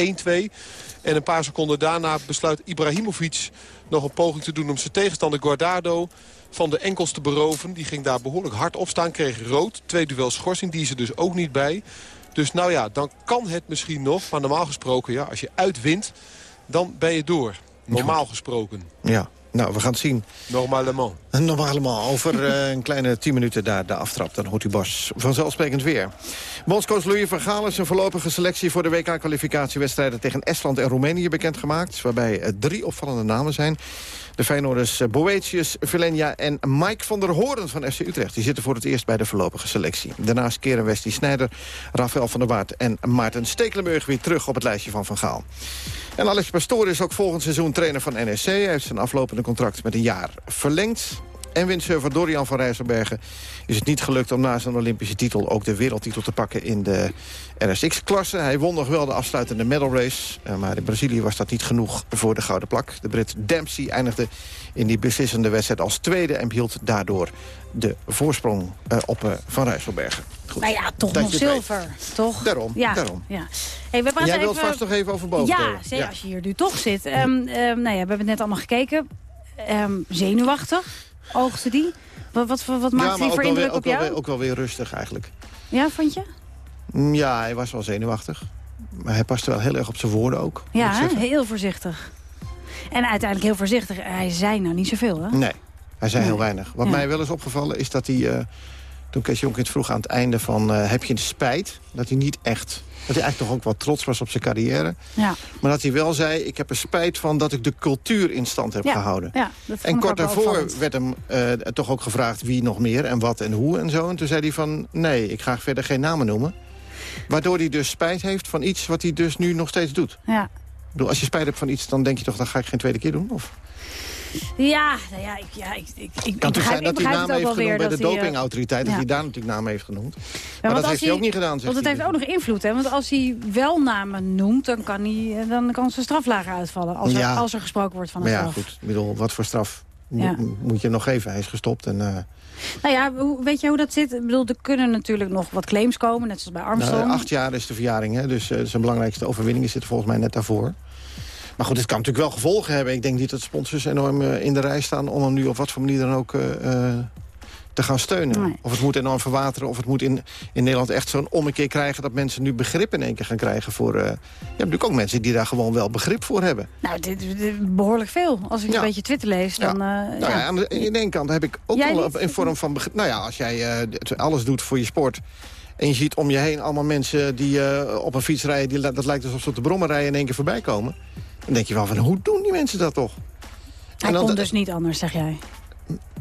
En een paar seconden daarna besluit Ibrahimovic nog een poging te doen... om zijn tegenstander Guardado van de enkels te beroven. Die ging daar behoorlijk hard op staan, kreeg rood. Twee duels schorsing, die is er dus ook niet bij. Dus nou ja, dan kan het misschien nog. Maar normaal gesproken, ja, als je uitwint, dan ben je door. Normaal gesproken. Ja, nou, we gaan het zien. Normalement. Normalement. Over uh, een kleine 10 minuten daar de aftrap. Dan hoort u Bas vanzelfsprekend weer. Bondscoach Louis van Gaal is een voorlopige selectie... voor de WK-kwalificatiewedstrijden tegen Estland en Roemenië bekendgemaakt. Waarbij uh, drie opvallende namen zijn. De Feyenoorders Boetius, Velenia en Mike van der Hoorn van FC Utrecht. Die zitten voor het eerst bij de voorlopige selectie. Daarnaast keren Westie Snijder, Rafael van der Waard en Maarten Stekelenburg... weer terug op het lijstje van Van Gaal. En Alex Pastoor is ook volgend seizoen trainer van NSC. Hij heeft zijn aflopende contract met een jaar verlengd. En windsurfer Dorian van Rijsselbergen is het niet gelukt om na zijn Olympische titel ook de wereldtitel te pakken in de RSX-klasse. Hij won nog wel de afsluitende medal race, eh, maar in Brazilië was dat niet genoeg voor de gouden plak. De Brit Dempsey eindigde in die beslissende wedstrijd als tweede en behield daardoor de voorsprong uh, op uh, Van Rijsselbergen. Goed. Nou ja, toch nog zilver, toch? Daarom, ja. daarom. Ja. Hey, we Jij even... wilt vast nog even over boven. Ja, ja, als je hier nu toch zit. Um, um, nou ja, we hebben het net allemaal gekeken. Um, zenuwachtig. Oogste die? Wat, wat, wat maakt ja, die voor indruk weer, op jou? Ook wel, weer, ook wel weer rustig eigenlijk. Ja, vond je? Ja, hij was wel zenuwachtig. Maar hij paste wel heel erg op zijn woorden ook. Ja, heel voorzichtig. En uiteindelijk heel voorzichtig. Hij zei nou niet zoveel, hè? Nee, hij zei nee. heel weinig. Wat ja. mij wel is opgevallen is dat hij... Uh, toen Kees Jonk het vroeg aan het einde van... Uh, heb je de spijt? Dat hij niet echt... Dat hij eigenlijk toch ook wat trots was op zijn carrière. Ja. Maar dat hij wel zei... ik heb er spijt van dat ik de cultuur in stand heb ja. gehouden. Ja, dat en kort daarvoor werd hem uh, toch ook gevraagd wie nog meer en wat en hoe en zo. En toen zei hij van nee, ik ga verder geen namen noemen. Waardoor hij dus spijt heeft van iets wat hij dus nu nog steeds doet. Ja. Ik bedoel, als je spijt hebt van iets, dan denk je toch... dan ga ik geen tweede keer doen? Of? Ja, nou ja, ik, ja, ik, ik, ik kan toch zijn dat hij naam heeft genoemd bij de hij, dopingautoriteit... dat hij daar natuurlijk naam heeft genoemd. Maar dat heeft hij, ook niet gedaan, Want het heeft ook nog invloed, hè? Want als hij wel namen noemt, dan kan, hij, dan kan zijn straf lager uitvallen. Als er, als er gesproken wordt van een maar ja, straf. goed. Bedoel, wat voor straf ja. moet je nog geven? Hij is gestopt en... Uh, nou ja, weet je hoe dat zit? Ik bedoel, er kunnen natuurlijk nog wat claims komen, net zoals bij Armstrong. Nou, acht jaar is de verjaring, hè? dus uh, zijn belangrijkste overwinning zit volgens mij net daarvoor. Maar goed, het kan natuurlijk wel gevolgen hebben. Ik denk niet dat sponsors enorm uh, in de rij staan... om hem nu op wat voor manier dan ook uh, te gaan steunen. Nee. Of het moet enorm verwateren. Of het moet in, in Nederland echt zo'n ommekeer krijgen... dat mensen nu begrip in één keer gaan krijgen voor... Uh, je hebt natuurlijk ook mensen die daar gewoon wel begrip voor hebben. Nou, dit behoorlijk veel. Als ik ja. een beetje Twitter lees, dan... Nou ja, aan de, in één kant heb ik ook jij wel een vorm van begrip. Nou ja, als jij alles doet voor je sport... En je ziet om je heen allemaal mensen die op een fiets rijden... Die, dat lijkt alsof ze op de brommen rijden in één keer voorbij komen. Dan denk je wel van, hoe doen die mensen dat toch? Hij kon dus niet anders, zeg jij.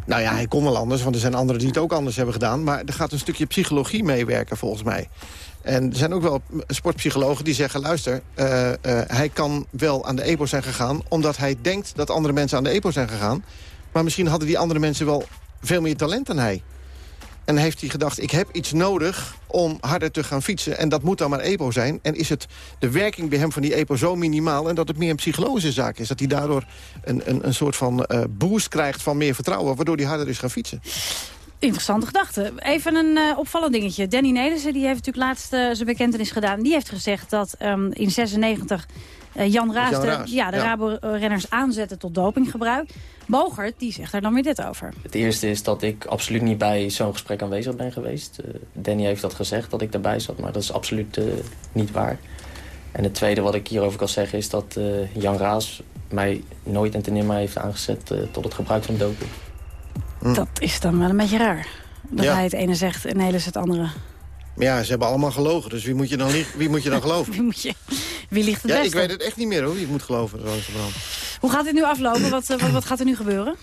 Nou ja, hij kon wel anders, want er zijn anderen die het ook anders hebben gedaan. Maar er gaat een stukje psychologie meewerken, volgens mij. En er zijn ook wel sportpsychologen die zeggen... luister, uh, uh, hij kan wel aan de EPO zijn gegaan... omdat hij denkt dat andere mensen aan de EPO zijn gegaan. Maar misschien hadden die andere mensen wel veel meer talent dan hij. En heeft hij gedacht, ik heb iets nodig om harder te gaan fietsen. En dat moet dan maar EPO zijn. En is het de werking bij hem van die EPO zo minimaal... en dat het meer een psychologische zaak is. Dat hij daardoor een, een, een soort van uh, boost krijgt van meer vertrouwen... waardoor hij harder is gaan fietsen. Interessante gedachte. Even een uh, opvallend dingetje. Danny Nelissen die heeft natuurlijk laatst uh, zijn bekentenis gedaan. Die heeft gezegd dat um, in 96 uh, Jan Raas, Jan de, ja, de ja. Rabo-renners aanzette tot dopinggebruik. Bogert, die zegt daar dan weer dit over. Het eerste is dat ik absoluut niet bij zo'n gesprek aanwezig ben geweest. Uh, Danny heeft dat gezegd, dat ik daarbij zat, maar dat is absoluut uh, niet waar. En het tweede wat ik hierover kan zeggen is dat uh, Jan Raas mij nooit en ten nimmer heeft aangezet eh, tot het gebruik van doping. Dat is dan wel een beetje raar. Dat Ja. hij het ene zegt en Nelis het andere. Maar ja, ze hebben allemaal gelogen, dus wie moet je dan, wie moet je dan geloven? Wie, moet je, wie ligt het Ja, beste? ik weet het echt niet meer hoor, wie ik moet geloven. Zo wel. Hoe gaat dit nu aflopen? Wat, eh, wat, wat gaat er nu gebeuren?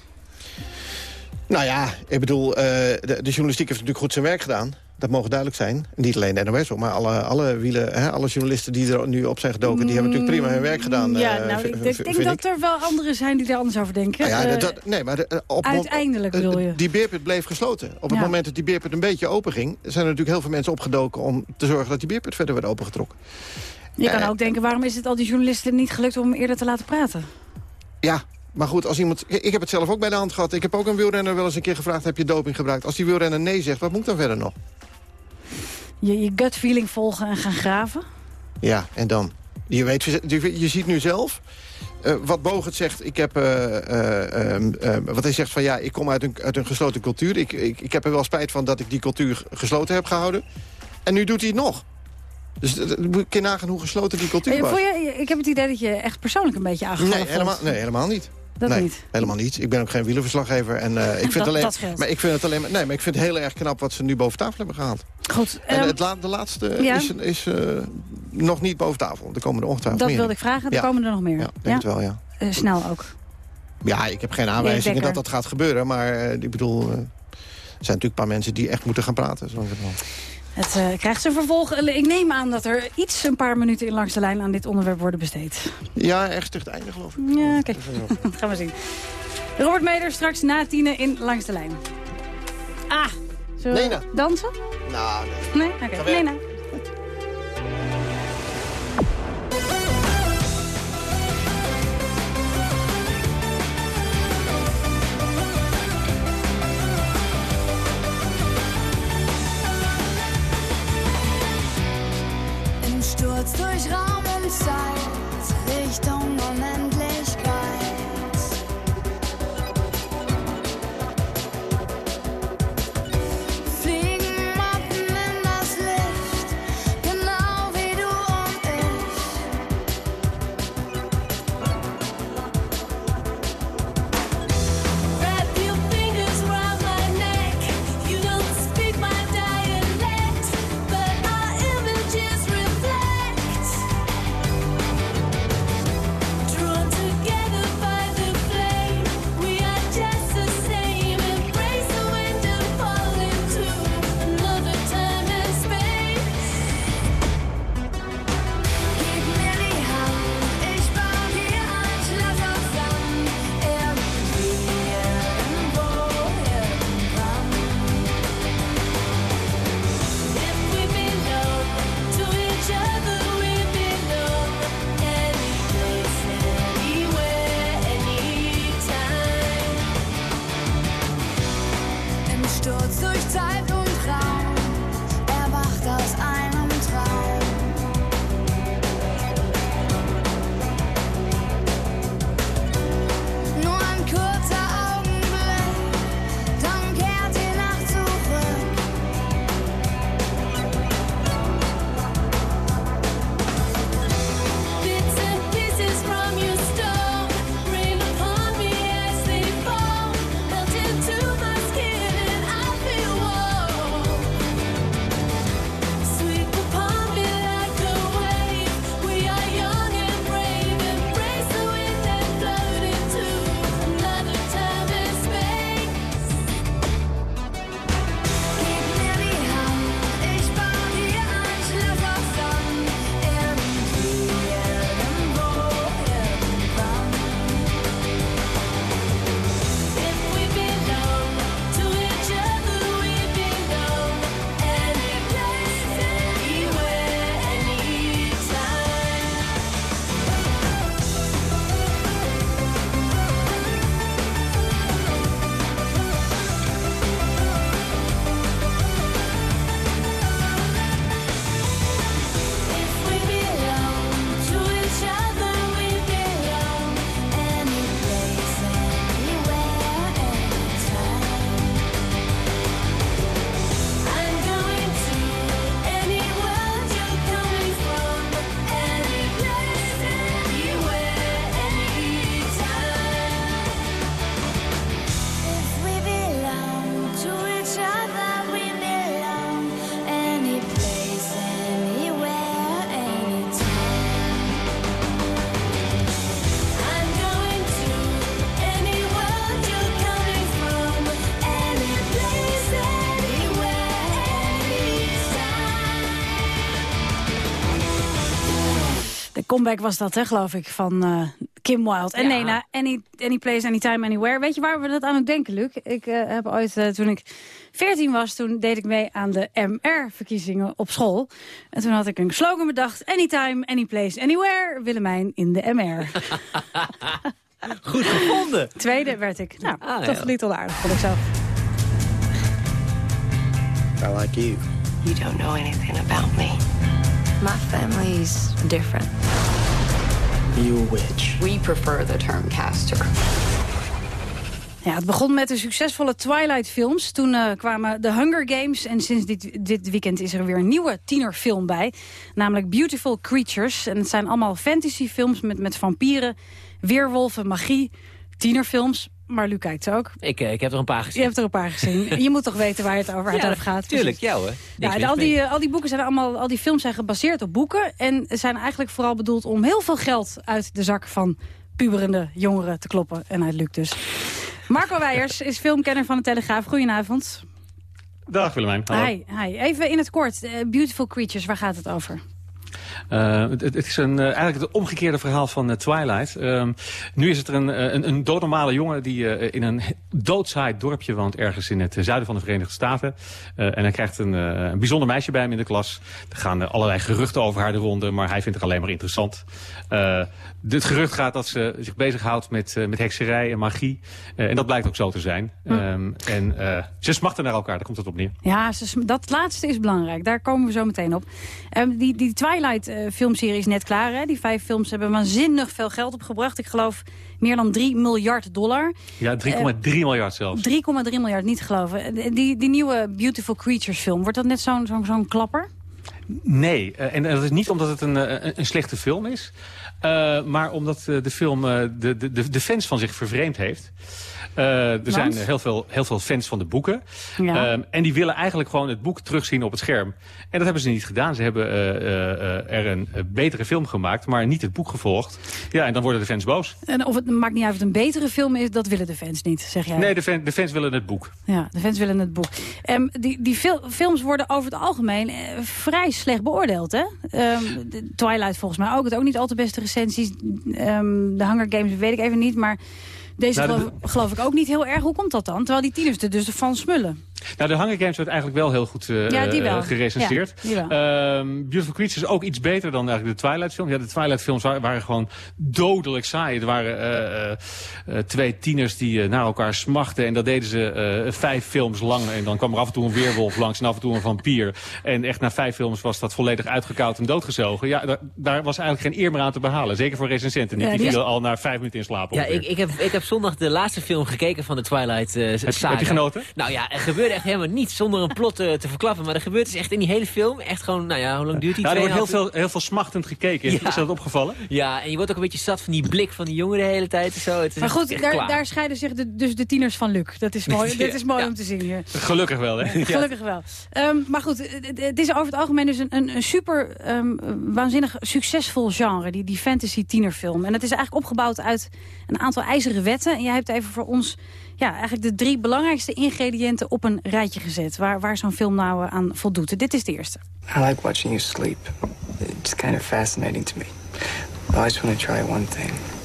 Nou ja, ik bedoel, eh, de, de journalistiek heeft natuurlijk goed zijn werk gedaan. Dat mogen duidelijk zijn. Niet alleen de NOS, maar alle, alle, wielen, hè, alle journalisten die er nu op zijn gedoken... die hebben natuurlijk prima hun werk gedaan. Ja, eh, nou, ik denk, dat er wel anderen zijn die er anders over denken. Nou ja, dat, nee, maar de, op uiteindelijk bedoel je? Die beerput bleef gesloten. Op het Ja. moment dat die beerput een beetje open ging... zijn er natuurlijk heel veel mensen opgedoken om te zorgen dat die beerput verder werd opengetrokken. Je kan eh, ook denken, waarom is het al die journalisten niet gelukt om hem eerder te laten praten? Ja, maar goed, als iemand... Ik heb het zelf ook bij de hand gehad. Ik heb ook een wielrenner wel eens een keer gevraagd... heb je doping gebruikt? Als die wielrenner nee zegt, wat moet ik dan verder nog? Je, je gut feeling volgen en gaan graven? Ja, en dan? Je, weet, je, je ziet nu zelf... eh, wat Bogert zegt, ik heb, eh, eh, ehm, eh, wat hij zegt van ja, ik kom uit een, uit een gesloten cultuur. Ik, ik, ik heb er wel spijt van dat ik die cultuur gesloten heb gehouden. En nu doet hij het nog. Dus eh, moet je nagaan hoe gesloten die cultuur Eh, was. je, ik heb het idee dat je echt persoonlijk een beetje aangevallen Nee, helemaal, nee, helemaal niet. Dat nee, niet? helemaal niet. Ik ben ook geen wielerverslaggever. En, eh, ik vind Dat- alleen, dat maar ik vind het alleen maar, nee, maar ik vind het heel erg knap wat ze nu boven tafel hebben gehaald. Goed, En ehm, het la- de laatste ja. is, is eh, nog niet boven tafel. Er komen er ongetwijfeld dat meer. wilde ik vragen. Er Ja. komen er nog meer. Ja, denk het wel, ja. Eh, snel ook. Ja, ik heb geen aanwijzingen dat dat gaat gebeuren. Maar eh, ik bedoel, eh, er zijn natuurlijk een paar mensen die echt moeten gaan praten. Zo is het wel. Het eh, krijgt zijn vervolg. Ik neem aan dat er iets een paar minuten in langs de lijn aan dit onderwerp worden besteed. Ja, ergens tegen het einde geloof ik. Ja, oké. Gaan we zien. Robert Meder straks na tienen in Langs de Lijn. Ah, zullen we Nena. dansen? Nou, nee. Nee? Oké, weg. Nena. Comeback was dat, hè, geloof ik, van eh, Kim Wilde. En Ja. nee, nou, any, any Place, Anytime, Anywhere. Weet je waar we dat aan het denken, Luc? Ik eh, heb ooit, eh, toen ik 14 was, toen deed ik mee aan de MR-verkiezingen op school. En toen had ik een slogan bedacht. Anytime, Anyplace, Anywhere. Willemijn in de MR. Goed gevonden. Tweede werd ik. Nou, Ah, toch ja. niet onaardig, vond ik zelf. I like you. You don't know anything about me. My family's different. You witch. We prefer the term caster. Ja, het begon met de succesvolle Twilight-films. Toen eh, kwamen de Hunger Games. En sinds dit, dit weekend is er weer een nieuwe tienerfilm bij. Namelijk Beautiful Creatures. En het zijn allemaal fantasyfilms met, met vampieren, weerwolven, magie. Tienerfilms. Maar Luc kijkt ze ook. Ik, eh, ik heb er een paar gezien. Je hebt er een paar gezien. Je moet toch weten waar het over, het gaat. Tuurlijk, Precies. ja hoor. Niks Ja, en al, die, eh, al die boeken zijn allemaal, al die films zijn gebaseerd op boeken. En zijn eigenlijk vooral bedoeld om heel veel geld uit de zak van puberende jongeren te kloppen. En uit Luc dus. Marco Weijers is filmkenner van de Telegraaf. Goedenavond. Dag Willemijn. Hallo. Hi, hi. Even in het kort. eh, Beautiful Creatures, waar gaat het over? Eh, het, het is een, eh, eigenlijk het omgekeerde verhaal van eh, Twilight. Ehm, nu is het er een, een, een doodnormale jongen die in een doodzaai dorpje woont... ergens in het zuiden van de Verenigde Staten. En hij krijgt een, een bijzonder meisje bij hem in de klas. Er gaan allerlei geruchten over haar de ronde, maar hij vindt het alleen maar interessant. Het gerucht gaat dat ze zich bezighoudt met, met hekserij en magie. En dat blijkt ook zo te zijn. Hm. Ehm, en ze smachten naar elkaar, daar komt het op neer. Ja, ze dat laatste is belangrijk. Daar komen we zo meteen op. Ehm, die die Twilight-filmserie is net klaar. Hè? Die vijf films hebben waanzinnig veel geld opgebracht. Ik geloof meer dan 3 miljard dollar. Ja, 3,3 miljard zelfs. 3,3 miljard, niet te geloven. Die, die nieuwe Beautiful Creatures film, wordt dat net zo'n zo'n zo'n klapper? Nee, eh, en dat is niet omdat het een, eh, een, slechte film is. eh, maar omdat eh, de film eh, de, de, de fans van zich vervreemd heeft. Eh, er zijn heel veel, heel veel fans van de boeken. Ja. Ehm, en die willen eigenlijk gewoon het boek terugzien op het scherm. En dat hebben ze niet gedaan. Ze hebben eh, eh, er een betere film gemaakt, maar niet het boek gevolgd. Ja, en dan worden de fans boos. En of het maakt niet uit of het een betere film is, dat willen de fans niet, zeg jij. Nee, de, fan- de fans willen het boek. Ja, de fans willen het boek. Ehm, die die fil- films worden over het algemeen vrij slecht beoordeeld, hè? Ehm, Twilight volgens mij ook. Het ook niet al te beste recensies. Ehm, de Hunger Games weet ik even niet, maar... Deze Nou, geloof, geloof ik ook niet heel erg. Hoe komt dat dan? Terwijl die tieners er dus van smullen. Nou, de Hunger Games werd eigenlijk wel heel goed eh Ja, die wel. eh, gerecenseerd. Ja, die wel. Ehm, Beautiful Creatures is ook iets beter dan eigenlijk de Twilight films. Ja, de Twilight films waren, waren gewoon dodelijk saai. Er waren eh, twee tieners die naar elkaar smachten. En dat deden ze eh, vijf films lang. En dan kwam er af en toe een weerwolf langs en af en toe een vampier. En echt na vijf films was dat volledig uitgekoud en doodgezogen. Ja, daar, daar was eigenlijk geen eer meer aan te behalen. Zeker voor recensenten niet. Ja, die die- vielen al na vijf minuten in slaap. Ja, ik, ik, heb, ik heb zondag de laatste film gekeken van de Twilight eh je- saga. heb je genoten? Nou ja, er gebeurde echt helemaal niets zonder een plot eh, te verklappen. Maar er gebeurt dus echt in die hele film echt gewoon, nou ja, hoe lang duurt die? Ja, er wordt heel 2,5 veel, heel veel smachtend gekeken. Is dat opgevallen? Ja, en je wordt ook een beetje zat van die blik van die jongen de hele tijd en zo. Het is Maar goed, echt daar, daar scheiden zich de, dus de tieners van Luc. Dat is mooi, Ja. dit is mooi om te zien hier. Gelukkig wel, hè? Gelukkig wel. Ehm, maar goed, het, is over het algemeen dus een, een, een super ehm, waanzinnig succesvol genre, die, die fantasy tienerfilm. En het is eigenlijk opgebouwd uit een aantal ijzeren wetten. En jij hebt even voor ons ja, eigenlijk de drie belangrijkste ingrediënten op een rijtje gezet. Waar, waar zo'n film nou eh, aan voldoet. Dit is de eerste. I like watching you sleep. It's kind of fascinating to me. I always want to try one thing.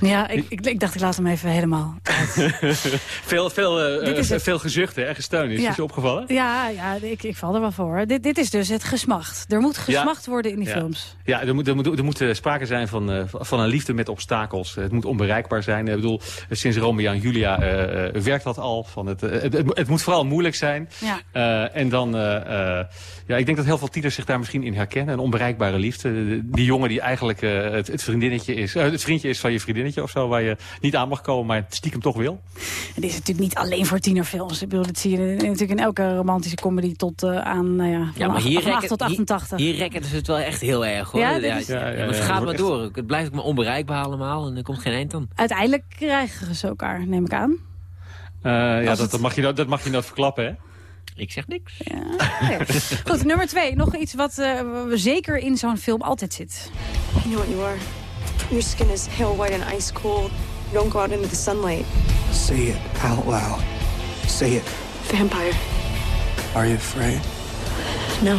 Ja, ik, ik, ik dacht ik laat hem even helemaal veel, veel, eh, veel gezuchten en gesteun. Is Ja. je opgevallen? Ja, ja ik, ik val er wel voor. Dit, dit is dus het gesmacht. Er moet gesmacht worden in die Ja. films. Ja, er moet, er, moet, er moet eh, sprake zijn van, eh, van een liefde met obstakels. Het moet onbereikbaar zijn. Ik bedoel, sinds Romeo en Julia werkt dat al. Van het, het, het, het moet vooral moeilijk zijn. Ja. En dan, ja, ik denk dat heel veel tieners zich daar misschien in herkennen. Een onbereikbare liefde. Die jongen die eigenlijk het, het vriendinnetje is, het vriendje is van je vriendinnetje of zo, waar je niet aan mag komen, maar stiekem toch wil. Het is natuurlijk niet alleen voor tienerfilms. Ik bedoel, dat zie je in- natuurlijk in elke romantische comedy tot eh, aan, nou ja, van, Ja, maar acht- hier van 8 rekken, tot 88. Hier, hier rekken ze het wel echt heel erg, hoor. Ja, dit is- Ja, ja, maar het ja, gaat maar echt- door. Het blijft ook maar onbereikbaar allemaal en er komt geen eind aan. Uiteindelijk krijgen ze elkaar, neem ik aan. Eh, ja, dat, het- dat, mag je, nooit- dat mag je nooit verklappen, hè? Ik zeg niks. Goed, nummer twee. Nog iets wat eh, zeker in zo'n film altijd zit. You know what you are? Your skin is pale white and ice cold. You don't go out into the sunlight. Say it out loud. Say it. Vampire. Are you afraid? No.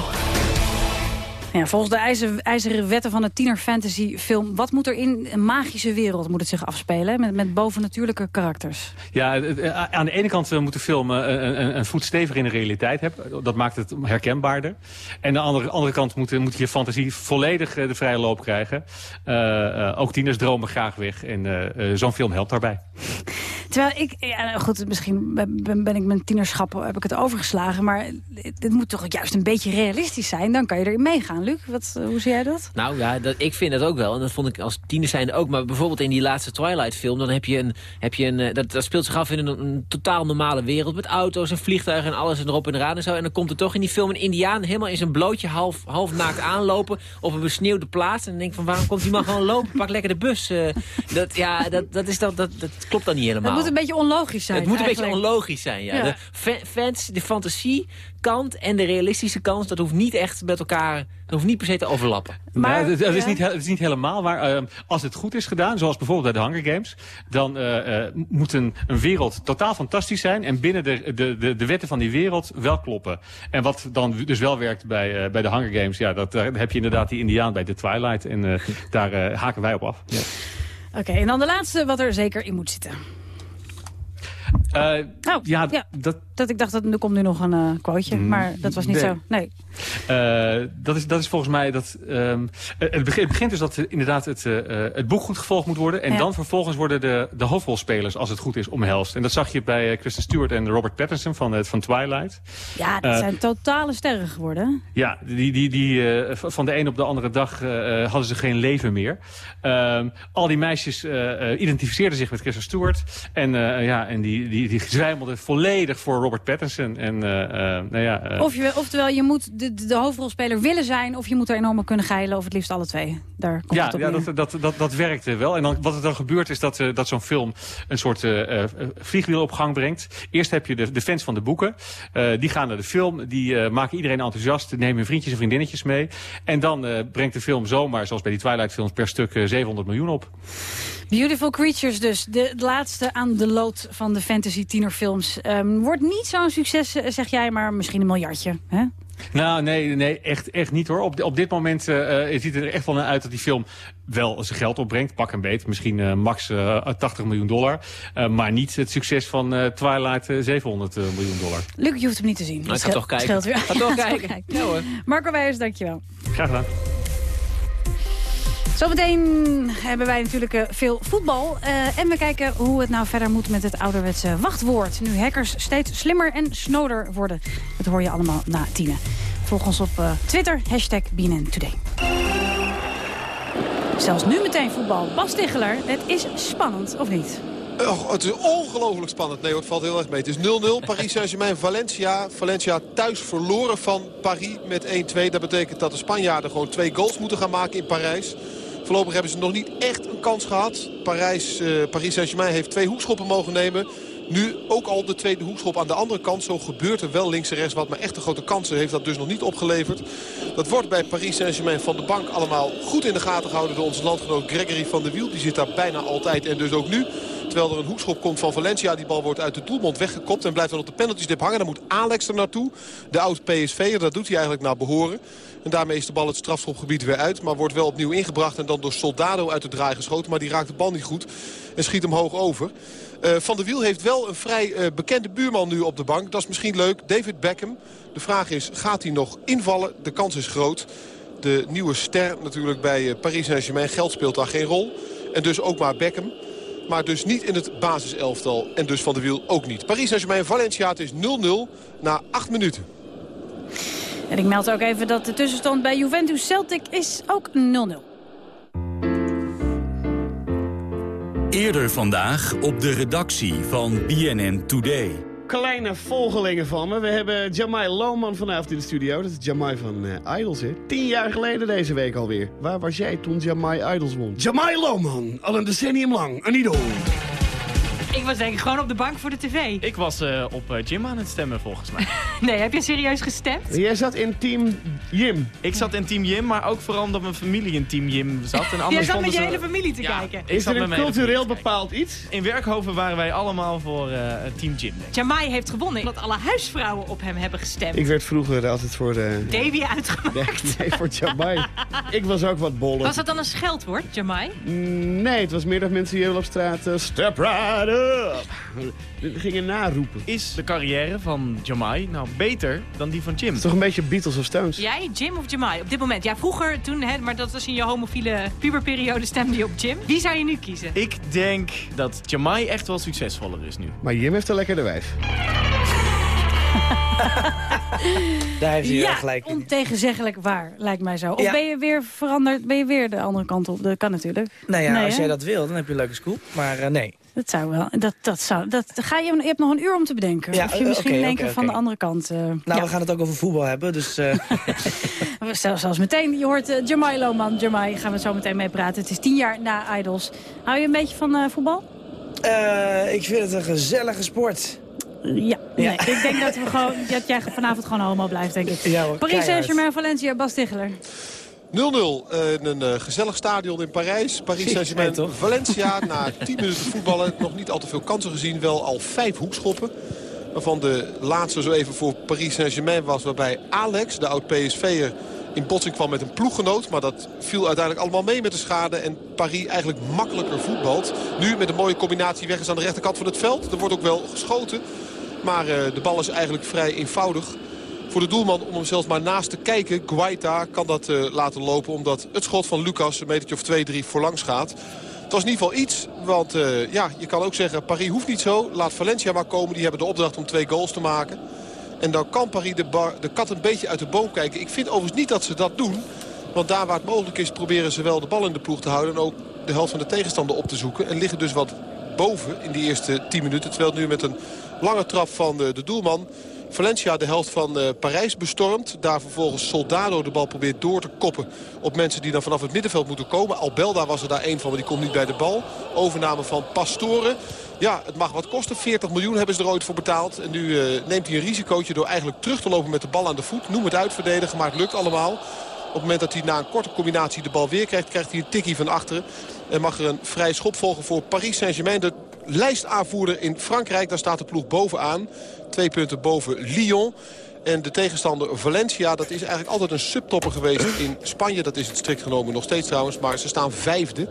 Ja, volgens de ijzer, ijzeren wetten van de tiener fantasy film... wat moet er in een magische wereld moet het zich afspelen? Met, met bovennatuurlijke karakters. Ja, eh, aan de ene kant eh, moet de film eh, een, een, een voet steviger in de realiteit hebben. Dat maakt het herkenbaarder. En aan de andere, andere kant moet, moet je fantasie volledig de vrije loop krijgen. Ook tieners dromen graag weg. En zo'n film helpt daarbij. Terwijl ik, ja, nou goed, misschien ben, ben ik mijn tienerschap, heb ik het overgeslagen... maar dit moet toch juist een beetje realistisch zijn? Dan kan je erin meegaan, Luc. Wat, eh, hoe zie jij dat? Nou ja, dat, ik vind dat ook wel. En dat vond ik als tiener zijnde ook. Maar bijvoorbeeld in die laatste Twilight-film... dan heb je een... Heb je een eh, dat, dat speelt zich af in een, een totaal normale wereld... met auto's en vliegtuigen en alles erop en eraan en zo. En dan komt er toch in die film een indiaan... helemaal in zijn blootje half, half naakt aanlopen... op een besneeuwde plaats. En dan denk ik van, waarom komt die man gewoon lopen? Pak lekker de bus. eh. dat, ja, dat, dat, is dat, dat, dat klopt dan niet helemaal. Het moet een beetje onlogisch zijn. Het moet een beetje onlogisch zijn, ja. Ja. De fa- fans, de fantasiekant en de realistische kant... dat hoeft niet echt met elkaar... dat hoeft niet per se te overlappen. Maar, het, het is niet, het is niet helemaal waar. Eh, als het goed is gedaan, zoals bijvoorbeeld bij de Hunger Games... dan eh, eh, moet een, een wereld totaal fantastisch zijn... en binnen de, de, de, de wetten van die wereld wel kloppen. En wat dan dus wel werkt bij, eh, bij de Hunger Games... ja, dat, daar heb je inderdaad die indiaan bij The Twilight. En daar haken wij op af. Oké, en dan de laatste wat er zeker in moet zitten. Eh, Oh, ja, dat... dat ik dacht, dat er komt nu nog een eh quoteje, Mm, maar dat was niet nee. zo. Nee. Eh, dat, is, dat is volgens mij dat. ehm, het, begint, het begint dus dat eh, inderdaad het, eh, eh, het boek goed gevolgd moet worden. En Ja. dan vervolgens worden de, de hoofdrolspelers, als het goed is, omhelst. En dat zag je bij eh, Kristen Stewart en Robert Pattinson van, eh, van Twilight. Ja, dat Eh, zijn totale sterren geworden. Ja, die, die, die, eh, van de een op de andere dag eh, eh, hadden ze geen leven meer. Ehm, al die meisjes eh, eh, identificeerden zich met Kristen Stewart. En, eh, ja, en die, die, die zwijmelden volledig voor Robert Pattinson. En, eh, eh, nou ja, eh, Of je, oftewel, je moet de, de, hoofdrolspeler willen zijn... of je moet er enorm op kunnen geilen, of het liefst alle twee. Daar komt Ja, het op ja dat, dat, dat, dat werkte wel. En dan, wat er dan gebeurt is dat, dat zo'n film een soort vliegwiel op gang brengt. Eerst heb je de, de fans van de boeken. Die gaan naar de film. Die maken iedereen enthousiast. Nemen hun vriendjes en vriendinnetjes mee. En dan brengt de film zomaar, zoals bij die Twilight films, per stuk eh, 700 miljoen op. Beautiful Creatures dus, de laatste aan de lood van de fantasy tienerfilms. Ehm, wordt niet zo'n succes, eh, zeg jij, maar misschien een miljardje. Hè? Nou, nee, nee echt, echt niet hoor. Op, op dit moment eh, eh, ziet het er echt wel naar uit dat die film wel zijn geld opbrengt. Pak een beet. Misschien eh, max eh, 80 miljoen dollar. Eh, maar niet het succes van eh, Twilight eh, 700 miljoen dollar. Luc, je hoeft hem niet te zien. Nou, ik ga scheelt- toch kijken. weer. Ga toch kijken. Ja, hoor. Marco Wijers, dankjewel. Graag gedaan. Zometeen hebben wij natuurlijk eh, veel voetbal. eh, en we kijken hoe het nou verder moet met het ouderwetse wachtwoord. Nu hackers steeds slimmer en snoder worden. Dat hoor je allemaal na tienen. Volg ons op eh, Twitter, hashtag BNN Today. Zelfs nu meteen voetbal. Bas Ticheler, het is spannend, of niet? Och, het is ongelooflijk spannend. Nee, het valt heel erg mee. Het is 0-0. Paris Saint-Germain, Valencia. Valencia thuis verloren van Paris met 1-2. Dat betekent dat de Spanjaarden gewoon twee goals moeten gaan maken in Parijs. Voorlopig hebben ze nog niet echt een kans gehad. Parijs, eh, Paris Saint-Germain heeft twee hoekschoppen mogen nemen. Nu ook al de tweede hoekschop aan de andere kant. Zo gebeurt er wel links en rechts wat. Maar echte grote kansen heeft dat dus nog niet opgeleverd. Dat wordt bij Paris Saint-Germain van de bank allemaal goed in de gaten gehouden door onze landgenoot Gregory van der Wiel. Die zit daar bijna altijd en dus ook nu. Terwijl er een hoekschop komt van Valencia. Die bal wordt uit de doelmond weggekopt en blijft dan op de penaltystip hangen. Dan moet Alex er naartoe. De oud PSV'er. Dat doet hij eigenlijk naar behoren. En daarmee is de bal het strafschopgebied weer uit. Maar wordt wel opnieuw ingebracht en dan door Soldado uit de draai geschoten. Maar die raakt de bal niet goed en schiet hem hoog over. Eh, van der Wiel heeft wel een vrij eh, bekende buurman nu op de bank. Dat is misschien leuk. David Beckham. De vraag is, gaat hij nog invallen? De kans is groot. De nieuwe ster natuurlijk bij eh, Paris Saint-Germain. Geld speelt daar geen rol. En dus ook maar Beckham. Maar dus niet in het basiselftal. En dus Van der Wiel ook niet. Paris Saint-Germain, Valencia, het is 0-0 na 8 minuten. En ik meld ook even dat de tussenstand bij Juventus Celtic is ook 0-0. Eerder vandaag op de redactie van BNN Today. Kleine volgelingen van me. We hebben Jamai Lohman vanavond in de studio. Dat is Jamai van eh, Idols, hè? Tien jaar geleden deze week alweer. Waar was jij toen Jamai Idols won? Jamai Lohman, al een decennium lang, een idool. Ik was denk ik gewoon op de bank voor de tv. Ik was uh, op uh, Jim aan het stemmen volgens mij. nee, heb je serieus gestemd? Jij zat in team Jim. Ik zat in team Jim, maar ook vooral omdat mijn familie in team Jim zat. En je zat met je hele familie te ja, kijken. Is er een cultureel bepaald iets? In Werkhoven waren wij allemaal voor uh, team Jim. Jamai heeft gewonnen omdat alle huisvrouwen op hem hebben gestemd. Ik werd vroeger altijd voor... de. Davy uitgemaakt. Nee, nee voor Jamai. ik was ook wat bolle. Was dat dan een scheldwoord, Jamai? Nee, het was meer dat mensen hier op straat... Uh, step right up! Gingen naroepen. Is de carrière van Jamai nou beter dan die van Jim? Het is toch een beetje Beatles of Stones? Jij, Jim of Jamai? Op dit moment. Ja, vroeger, toen, hè, maar dat was in je homofiele puberperiode, stemde je op Jim. Wie zou je nu kiezen? Ik denk dat Jamai echt wel succesvoller is nu. Maar Jim heeft een lekkere wijf. Daar heeft hij ja, gelijk ontegenzeggelijk waar, lijkt mij zo. Of ben je weer veranderd, ben je weer de andere kant op? Dat kan natuurlijk. Nou ja, als jij dat wil, dan heb je een leuke scoop. Maar uh, nee. Dat zou wel. Dat, dat zou, dat, ga je, je hebt nog een uur om te bedenken. Ja, of je misschien okay, denken okay, van de andere kant. Uh, nou, ja. we gaan het ook over voetbal hebben. Dus, uh... Zelfs meteen, je hoort uh, Jamai Loman. Jamai, gaan we zo meteen mee praten. Het is tien jaar na Idols. Hou je een beetje van voetbal? ik vind het een gezellige sport. Ja, nee. ik denk dat, we gewoon, dat jij vanavond gewoon homo blijft, denk ik. Ja, Paris Saint-Germain, Valencia, Bas Ticheler. 0-0 in een uh, gezellig stadion in Parijs. Paris Saint-Germain, Valencia. Na 10 minuten voetballen nog niet al te veel kansen gezien. Wel al vijf hoekschoppen. Waarvan de laatste zo even voor Paris Saint-Germain was. Waarbij Alex, de oud-PSV'er, in botsing kwam met een ploeggenoot. Maar dat viel uiteindelijk allemaal mee met de schade. En Paris eigenlijk makkelijker voetbalt. Nu met een mooie combinatie weg is aan de rechterkant van het veld. Er wordt ook wel geschoten. Maar uh, de bal is eigenlijk vrij eenvoudig voor de doelman om hem zelfs maar naast te kijken. Guaita kan dat uh, laten lopen omdat het schot van Lucas een metertje of 2-3 voorlangs gaat. Het was in ieder geval iets, want uh, ja, je kan ook zeggen... Paris hoeft niet zo, laat Valencia maar komen. Die hebben de opdracht om twee goals te maken. En dan kan Paris de, de kat een beetje uit de boom kijken. Ik vind overigens niet dat ze dat doen. Want daar waar het mogelijk is proberen ze wel de bal in de ploeg te houden... en ook de helft van de tegenstander op te zoeken. En liggen dus wat boven in die eerste 10 minuten. Terwijl nu met een lange trap van de, de doelman Valencia de helft van uh, Parijs bestormt. Daar vervolgens Soldado de bal probeert door te koppen op mensen die dan vanaf het middenveld moeten komen. Albelda was er daar één van, maar die komt niet bij de bal. Overname van Pastore. Ja, het mag wat kosten. 40 miljoen hebben ze er ooit voor betaald. En nu uh, neemt hij een risicootje door eigenlijk terug te lopen met de bal aan de voet. Noem het uitverdedigen, maar het lukt allemaal. Op het moment dat hij na een korte combinatie de bal weer krijgt... krijgt hij een tikkie van achteren. En mag er een vrij schop volgen voor Paris Saint-Germain. De lijstaanvoerder in Frankrijk, daar staat de ploeg bovenaan. Twee punten boven Lyon. En de tegenstander Valencia, dat is eigenlijk altijd een subtopper geweest in Spanje. Dat is het strikt genomen nog steeds trouwens. Maar ze staan vijfde.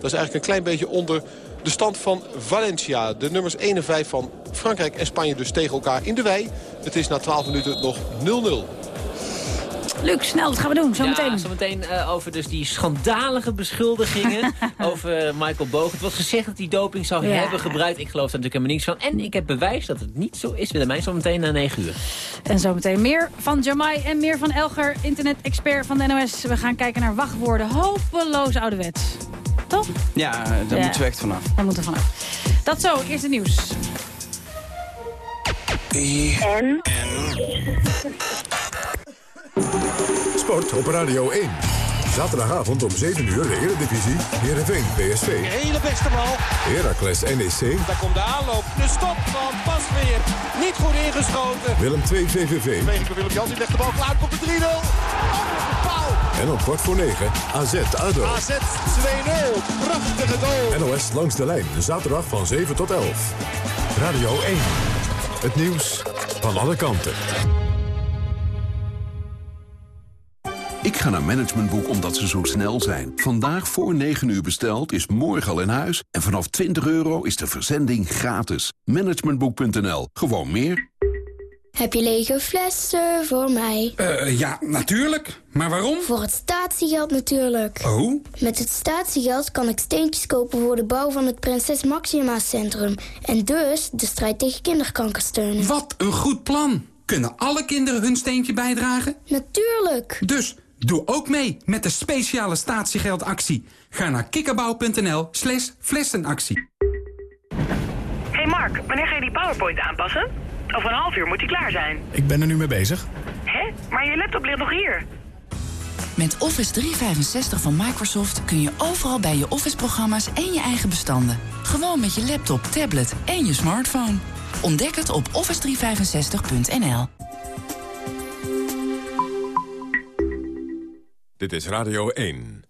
Dat is eigenlijk een klein beetje onder de stand van Valencia. De nummers 1 en 5 van Frankrijk en Spanje dus tegen elkaar in de wei. Het is na 12 minuten nog 0-0. Luc, snel, wat gaan we doen? Zometeen. Ja, zometeen uh, over dus die schandalige beschuldigingen over Michael Boog. Het was gezegd dat hij doping zou hebben gebruikt. Ik geloof daar natuurlijk helemaal niets van. En ik heb bewijs dat het niet zo is. Willemijn, zometeen na 9 uur. En zometeen meer van Jamai en meer van Elger, internet-expert van de NOS. We gaan kijken naar wachtwoorden. Hopeloos ouderwets. Toch? Ja, daar ja. moeten we echt vanaf. Daar moeten we vanaf. Dat zo, eerste nieuws. En? Sport op Radio 1. Zaterdagavond om 7 uur de Eredivisie. Heerenveen PSV. Hele beste bal. Heracles NEC. Daar komt de aanloop. De stop van Pasveer. Niet goed ingeschoten. Willem 2 VVV. Beweging Willem Jans. Die legt de bal klaar. Komt de 3-0. En om kwart voor 9 AZ ADO. AZ 2-0. Prachtige goal. NOS langs de lijn. Zaterdag van 7 tot 11. Radio 1. Het nieuws van alle kanten. Ga naar Managementboek omdat ze zo snel zijn. Vandaag voor 9 uur besteld is morgen al in huis. En vanaf 20 euro is de verzending gratis. Managementboek.nl. Gewoon meer. Heb je lege flessen voor mij? Uh, ja, natuurlijk. Maar waarom? Voor het statiegeld natuurlijk. Oh? Met het statiegeld kan ik steentjes kopen voor de bouw van het Prinses Maxima Centrum. En dus de strijd tegen kinderkanker steunen. Wat een goed plan. Kunnen alle kinderen hun steentje bijdragen? Natuurlijk. Dus Doe ook mee met de speciale statiegeldactie. Ga naar kikkerbouw.nl slash flessenactie. Hey Mark, wanneer ga je die PowerPoint aanpassen? Over een half uur moet die klaar zijn. Ik ben er nu mee bezig. Hé, maar je laptop ligt nog hier. Met Office 365 van Microsoft kun je overal bij je Office-programma's en je eigen bestanden Gewoon met je laptop, tablet en je smartphone. Ontdek het op office365.nl. Dit is Radio 1.